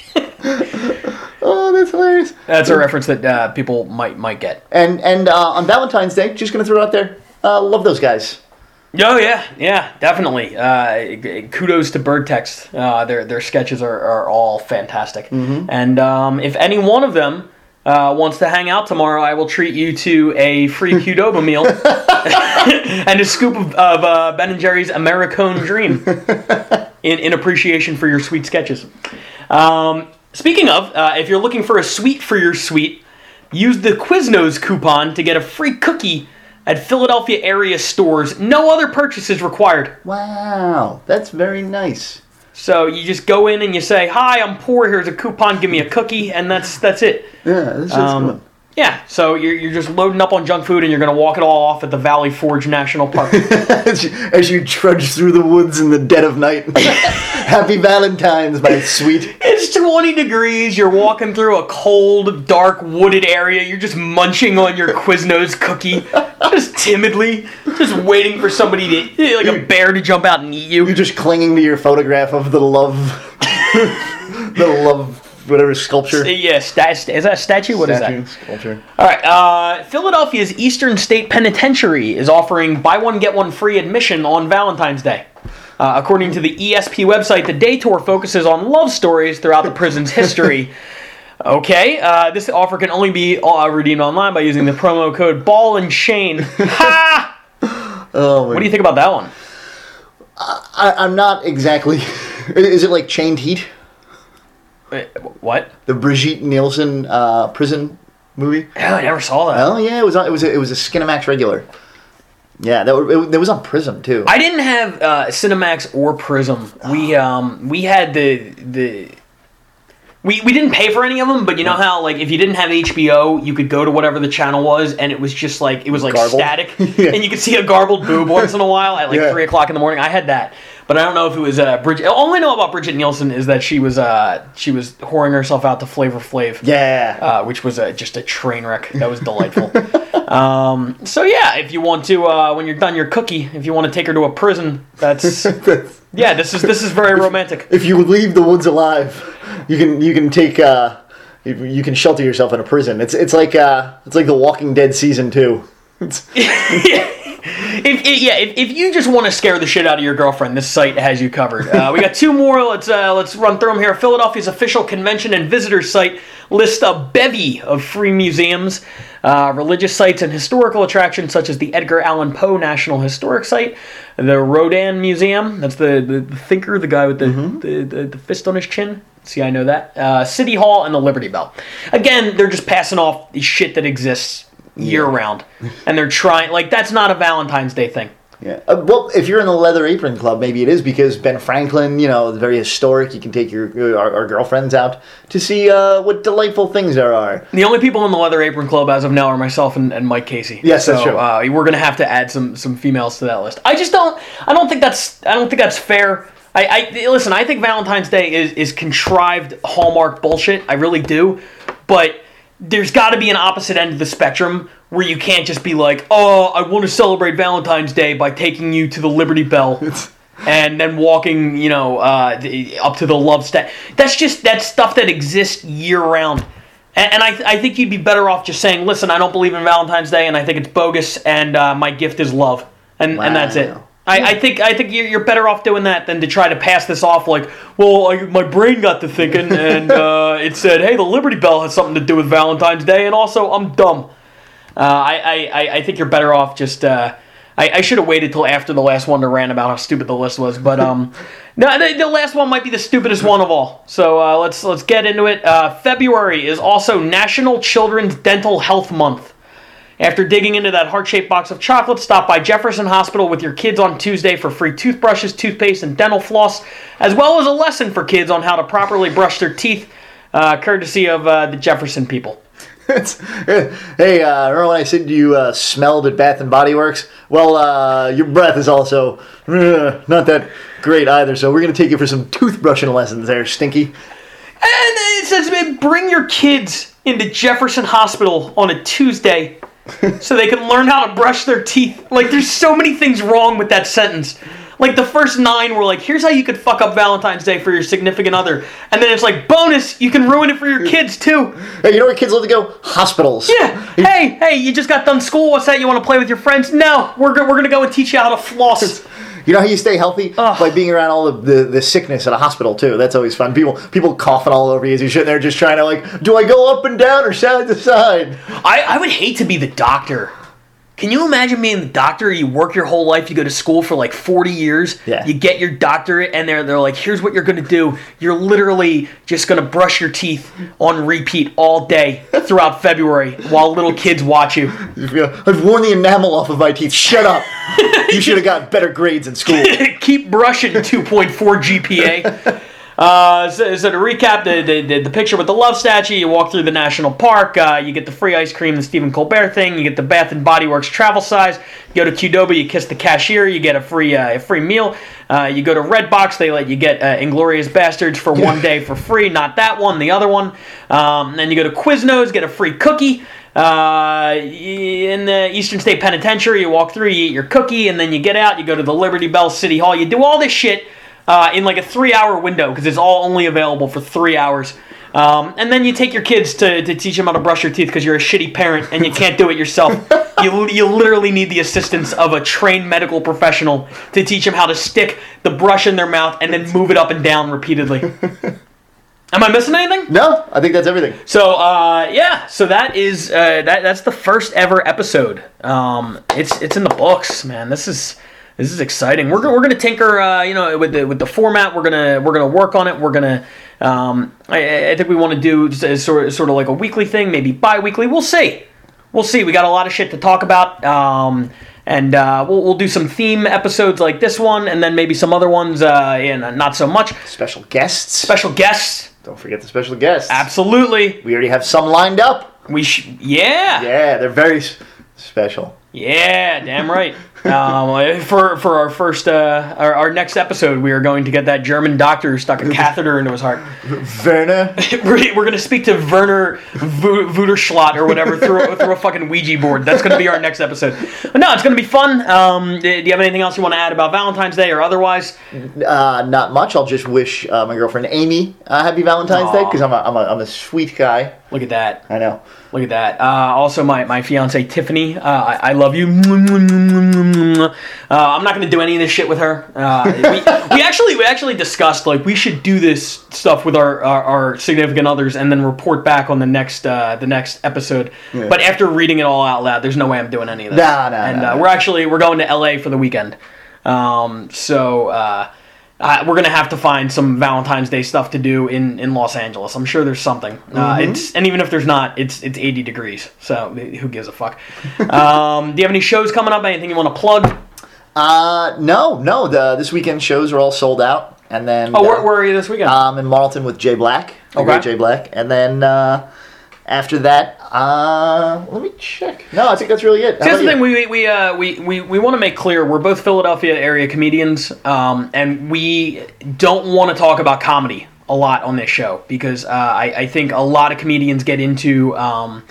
Oh, that's hilarious. That's a reference that uh, people might might get. And and uh, on Valentine's Day, just gonna throw it out there. Uh, love those guys. Oh yeah, yeah, definitely. Uh, kudos to Bird Text. Uh, their their sketches are, are all fantastic. And um, if any one of them uh, wants to hang out tomorrow, I will treat you to a free Qdoba [LAUGHS] meal [LAUGHS] and a scoop of, of uh, Ben and Jerry's Americone Dream in in appreciation for your sweet sketches. Um, speaking of, uh, if you're looking for a sweet for your sweet, use the Quiznos coupon to get a free cookie at Philadelphia area stores. No other purchases required. Wow, that's very nice. So you just go in and you say, "Hi, I'm poor. Here's a coupon. Give me a cookie," and that's that's it. Yeah, this is Um, good. Yeah. So you're you're just loading up on junk food and you're gonna walk it all off at the Valley Forge National Park. [LAUGHS] as, you, as you trudge through the woods in the dead of night. [LAUGHS] Happy Valentine's, my sweet. It's 20 degrees. You're walking through a cold, dark, wooded area. You're just munching on your Quiznos cookie, just timidly, just waiting for somebody to, like a bear to jump out and eat you. You're just clinging to your photograph of the love, [LAUGHS] the love, whatever sculpture. Yeah, sta- sta- is that a statue? What is that? Sculpture. All right. Uh, Philadelphia's Eastern State Penitentiary is offering buy one get one free admission on Valentine's Day. Uh, according to the ESP website, the day tour focuses on love stories throughout the prison's history. [LAUGHS] Okay, uh, this offer can only be uh, redeemed online by using the promo code Ball and Chain. [LAUGHS] Ha! Oh, my What do you think about that one? I, I'm not exactly. [LAUGHS] Is it like Chained Heat, Wait, what? the Brigitte Nielsen uh, prison movie? Oh, I never saw that. Oh yeah, it was on, it was a, it was a Skinamax regular. Yeah, that were- it, it was on Prism too. I didn't have uh, Cinemax or Prism. We um we had the the we, we didn't pay for any of them, but you know how like if you didn't have HBO, you could go to whatever the channel was, and it was just like it was like Garbled? static, [LAUGHS] Yeah. and you could see a garbled boob once in a while at like Yeah. three o'clock in the morning. I had that, but I don't know if it was uh, Bridget. All I know about Bridget Nielsen is that she was uh, she was whoring herself out to Flavor Flav. Yeah. Uh, which was uh, just a train wreck. That was delightful. [LAUGHS] um, so yeah, if you want to, uh, when you're done your cookie, if you want to take her to a prison, [LAUGHS] that's yeah. This is this is very romantic. if you leave the woods alive, you can you can take uh, you, you can shelter yourself in a prison. It's it's like uh, it's like The Walking Dead season two. [LAUGHS] [LAUGHS] If, if yeah, if, if you just want to scare the shit out of your girlfriend, this site has you covered. Uh, we got two more. Let's uh, let's run through them here. Philadelphia's official convention and visitor site lists a bevy of free museums, uh, religious sites, and historical attractions such as the Edgar Allan Poe National Historic Site, the Rodin Museum. That's the, the, the thinker, the guy with the, the, the, the fist on his chin. See, I know that. Uh, City Hall and the Liberty Bell. Again, they're just passing off the shit that exists year round, and they're trying. Like that's not a Valentine's Day thing. yeah. Uh, well, if you're in the Leather Apron Club, maybe it is because Ben Franklin, you know, very historic. You can take your our, our girlfriends out to see uh, what delightful things there are. The only people in the Leather Apron Club as of now are myself and, and Mike Casey. Yes, that's so, true. Uh, we're gonna have to add some some females to that list. I just don't. I don't think that's. I don't think that's fair. I, I listen. I think Valentine's Day is is contrived Hallmark bullshit. I really do, but there's got to be an opposite end of the spectrum where you can't just be like, oh, I want to celebrate Valentine's Day by taking you to the Liberty Bell. [LAUGHS] and then walking, you know, uh, up to the love stat. That's just that stuff that exists year round. And, and I, I think you'd be better off just saying, listen, I don't believe in Valentine's Day, and I think it's bogus, and uh, my gift is love, and and that's it. I, I think I think you're, you're better off doing that than to try to pass this off like, well, I, my brain got to thinking, [LAUGHS] and uh, it said, hey, the Liberty Bell has something to do with Valentine's Day, and also I'm dumb. Uh, I, I, I- I think you're better off just. Uh, I, I should have waited till after the last one to rant about how stupid the list was, but um, [LAUGHS] no, the, the last one might be the stupidest one of all. So uh, let's let's get into it. Uh, February is also National Children's Dental Health Month. After digging into that heart-shaped box of chocolate, stop by Jefferson Hospital with your kids on Tuesday for free toothbrushes, toothpaste, and dental floss, as well as a lesson for kids on how to properly brush their teeth, uh, courtesy of uh, the Jefferson people. [LAUGHS] Hey, uh, remember when I said you uh, smelled at Bath and Body Works? Well, uh, your breath is also uh, not that great either. So we're gonna take you for some toothbrushing lessons there, Stinky. And it says, bring your kids into Jefferson Hospital on a Tuesday [LAUGHS] so they can learn how to brush their teeth. Like, there's so many things wrong with that sentence. Like, the first nine were like, here's how you could fuck up Valentine's Day for your significant other. And then it's like, bonus, you can ruin it for your kids too. Hey, you know where kids love to go? Hospitals. Yeah. Hey, hey, you just got done school. What's that? You want to play with your friends? No, we're, go- we're going to go and teach you how to floss. [LAUGHS] You know how you stay healthy Ugh. by being around all of the, the sickness at a hospital too. That's always fun. People people coughing all over you as you're sitting there just trying to like, do I go up and down or side to side? I, I would hate to be the doctor. Can you imagine being the doctor? You work your whole life, you go to school for like 40 years, Yeah. you get your doctorate, and they're, they're like, here's what you're gonna do. You're literally just gonna brush your teeth on repeat all day throughout February while little kids watch you. I've worn the enamel off of my teeth. Shut up. [LAUGHS] you should have got better grades in school. [LAUGHS] Keep brushing 2.4 GPA. Uh, so, so to recap, the, the, the, the picture with the love statue, you walk through the national park, uh, you get the free ice cream, the Stephen Colbert thing, you get the Bath and Body Works travel size, you go to Qdoba, you kiss the cashier, you get a free uh, a free meal. Uh, you go to Redbox, they let you get uh, Inglorious Bastards for one day for free, not that one, the other one. Um, then you go to Quiznos, get a free cookie. Uh, in the Eastern State Penitentiary, you walk through, you eat your cookie, and then you get out, you go to the Liberty Bell City Hall, you do all this shit uh, in like a three hour window because it's all only available for three hours. Um, and then you take your kids to, to teach them how to brush your teeth because you're a shitty parent and you can't do it yourself. [LAUGHS] you, you literally need the assistance of a trained medical professional to teach them how to stick the brush in their mouth and then move it up and down repeatedly. [LAUGHS] Am I missing anything? No, I think that's everything. So uh, yeah, so that is uh, that that's the first ever episode. Um, it's it's in the books, man. This is this is exciting. We're, we're gonna tinker, uh, you know, with the with the format. We're gonna we're gonna work on it. We're gonna. Um, I, I think we want to do just sort of, sort of like a weekly thing, maybe bi-weekly. We'll see. We'll see. We got a lot of shit to talk about. Um, and uh, we'll, we'll do some theme episodes like this one, and then maybe some other ones, uh, and not so much. Special guests. Special guests, Don't forget the special guests. absolutely. We already have some lined up. We sh- yeah. Yeah, they're very s- special. Yeah, damn right. Um, [LAUGHS] for for our first uh, our, our next episode, we are going to get that German doctor who stuck a [LAUGHS] catheter into his heart. Werner. [LAUGHS] we're, we're going to speak to Werner Vu- Vuderschlot or whatever through, through a fucking Ouija board. That's going to be our next episode. But no, it's going to be fun. Um, do you have anything else you want to add about Valentine's Day or otherwise? Uh, not much. I'll just wish uh, my girlfriend Amy uh, happy Valentine's Day because I'm a, I'm, a, I'm a sweet guy. Look at that. I know. Look at that. Uh, also, my, my fiance Tiffany. Uh, I, I love you. Uh, I'm not going to do any of this shit with her. Uh, we, we actually we actually discussed like we should do this stuff with our, our, our significant others and then report back on the next uh, the next episode. Yeah. But after reading it all out loud, there's no way I'm doing any of this. Nah, nah, And nah, uh, we're actually we're going to LA for the weekend. Um, so. Uh, we're gonna have to find some Valentine's Day stuff to do in, in Los Angeles. I'm sure there's something. Uh, Mm-hmm. it's and even if there's not, it's it's 80 degrees. So who gives a fuck? [LAUGHS] um, do you have any shows coming up? Anything you want to plug? Uh, no, no. The this weekend shows are all sold out, and then Oh, where, where are you this weekend? I'm in Marlton with Jay Black. Okay. Jay Black, and then uh, after that, uh, let me check. No, I think that's really it. How that's the thing we we uh, we we, we want to make clear. We're both Philadelphia area comedians, um, and we don't want to talk about comedy a lot on this show because uh, I, I think a lot of comedians get into. Um,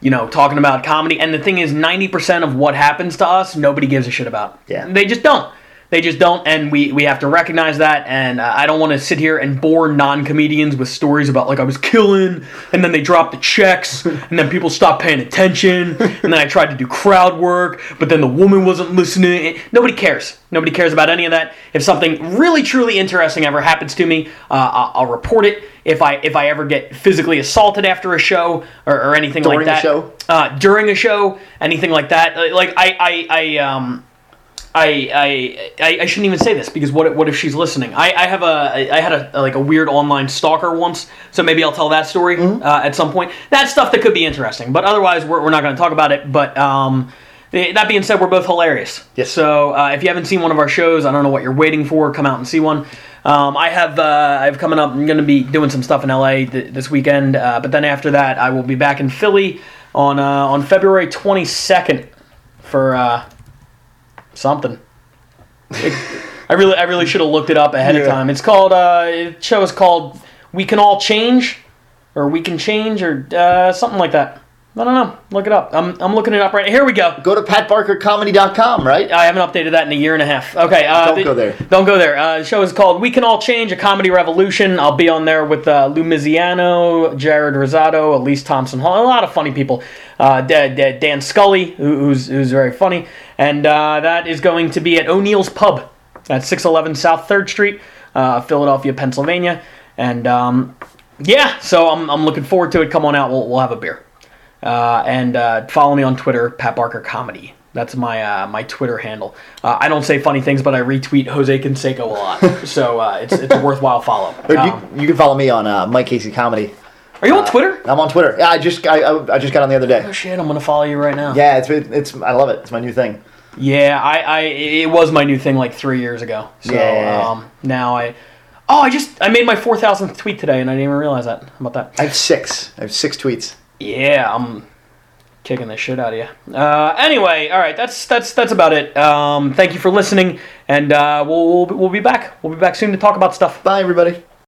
you know, talking about comedy, and the thing is, ninety percent of what happens to us, nobody gives a shit about. Yeah. they just don't. They just don't, and we we have to recognize that. And uh, I don't want to sit here and bore non comedians with stories about like I was killing, and then they dropped the checks, and then people stopped paying attention, and then I tried to do crowd work, but then the woman wasn't listening. Nobody cares. Nobody cares about any of that. If something really truly interesting ever happens to me, uh, I'll, report it. If I if I ever get physically assaulted after a show or, or anything During like a that, show? uh, during a show, anything like that, uh, like I I I um. I, I I shouldn't even say this because what if- what if she's listening? I, I have a I had a like a weird online stalker once, so maybe I'll tell that story Mm-hmm. uh, at some point. That's stuff that could be interesting, but otherwise we're, we're not going to talk about it. But um, eh, that being said, we're both hilarious. Yes. So uh, if you haven't seen one of our shows, I don't know what you're waiting for. Come out and see one. Um, I have uh, I have coming up. I'm going to be doing some stuff in LA th- this weekend, uh, but then after that, I will be back in Philly on uh, on February 22nd for uh, something. It- I really I really should have looked it up ahead of time. It's called uh, the show is called We Can All Change, or We Can Change, or uh, something like that. I don't know. Look it up. I'm, I'm looking it up right here. We go. Go to patbarkercomedy.com, right? I haven't updated that in a year and a half. Okay. Uh, Don't the- go there. Don't go there. Uh, the show is called We Can All Change, a comedy revolution. I'll be on there with uh, Lou Miziano, Jared Rosado, Elise Thompson Hall, a lot of funny people. Uh, Da- Da- Dan Scully, who, who's, who's very funny. And uh, that is going to be at O'Neill's Pub at 611 South 3rd Street, uh, Philadelphia, Pennsylvania. And um, yeah, so I'm, I'm looking forward to it. Come on out. We'll, we'll have a beer. Uh, and uh, follow me on Twitter, Pat Barker Comedy. That's my uh, my Twitter handle. Uh, I don't say funny things, but I retweet Jose Canseco a lot, [LAUGHS] so uh, it's it's a worthwhile follow. Um, you, you can follow me on uh, Mike Casey Comedy. are you on Twitter? I'm on Twitter. Yeah, I just I, I, I just got on the other day. Oh shit! I'm gonna follow you right now. Yeah, it's it's I love it. It's my new thing. Yeah, I, I it was my new thing like three years ago. So Yeah. um, now I. Oh, I just I made my four thousandth tweet today, and I didn't even realize that. How about that? I have six. I have six tweets. Yeah, I'm kicking the shit out of you. Uh, anyway, all right, that's that's that's about it. Um, thank you for listening, and uh, we'll, we'll we'll be back. We'll be back soon to talk about stuff. Bye, everybody.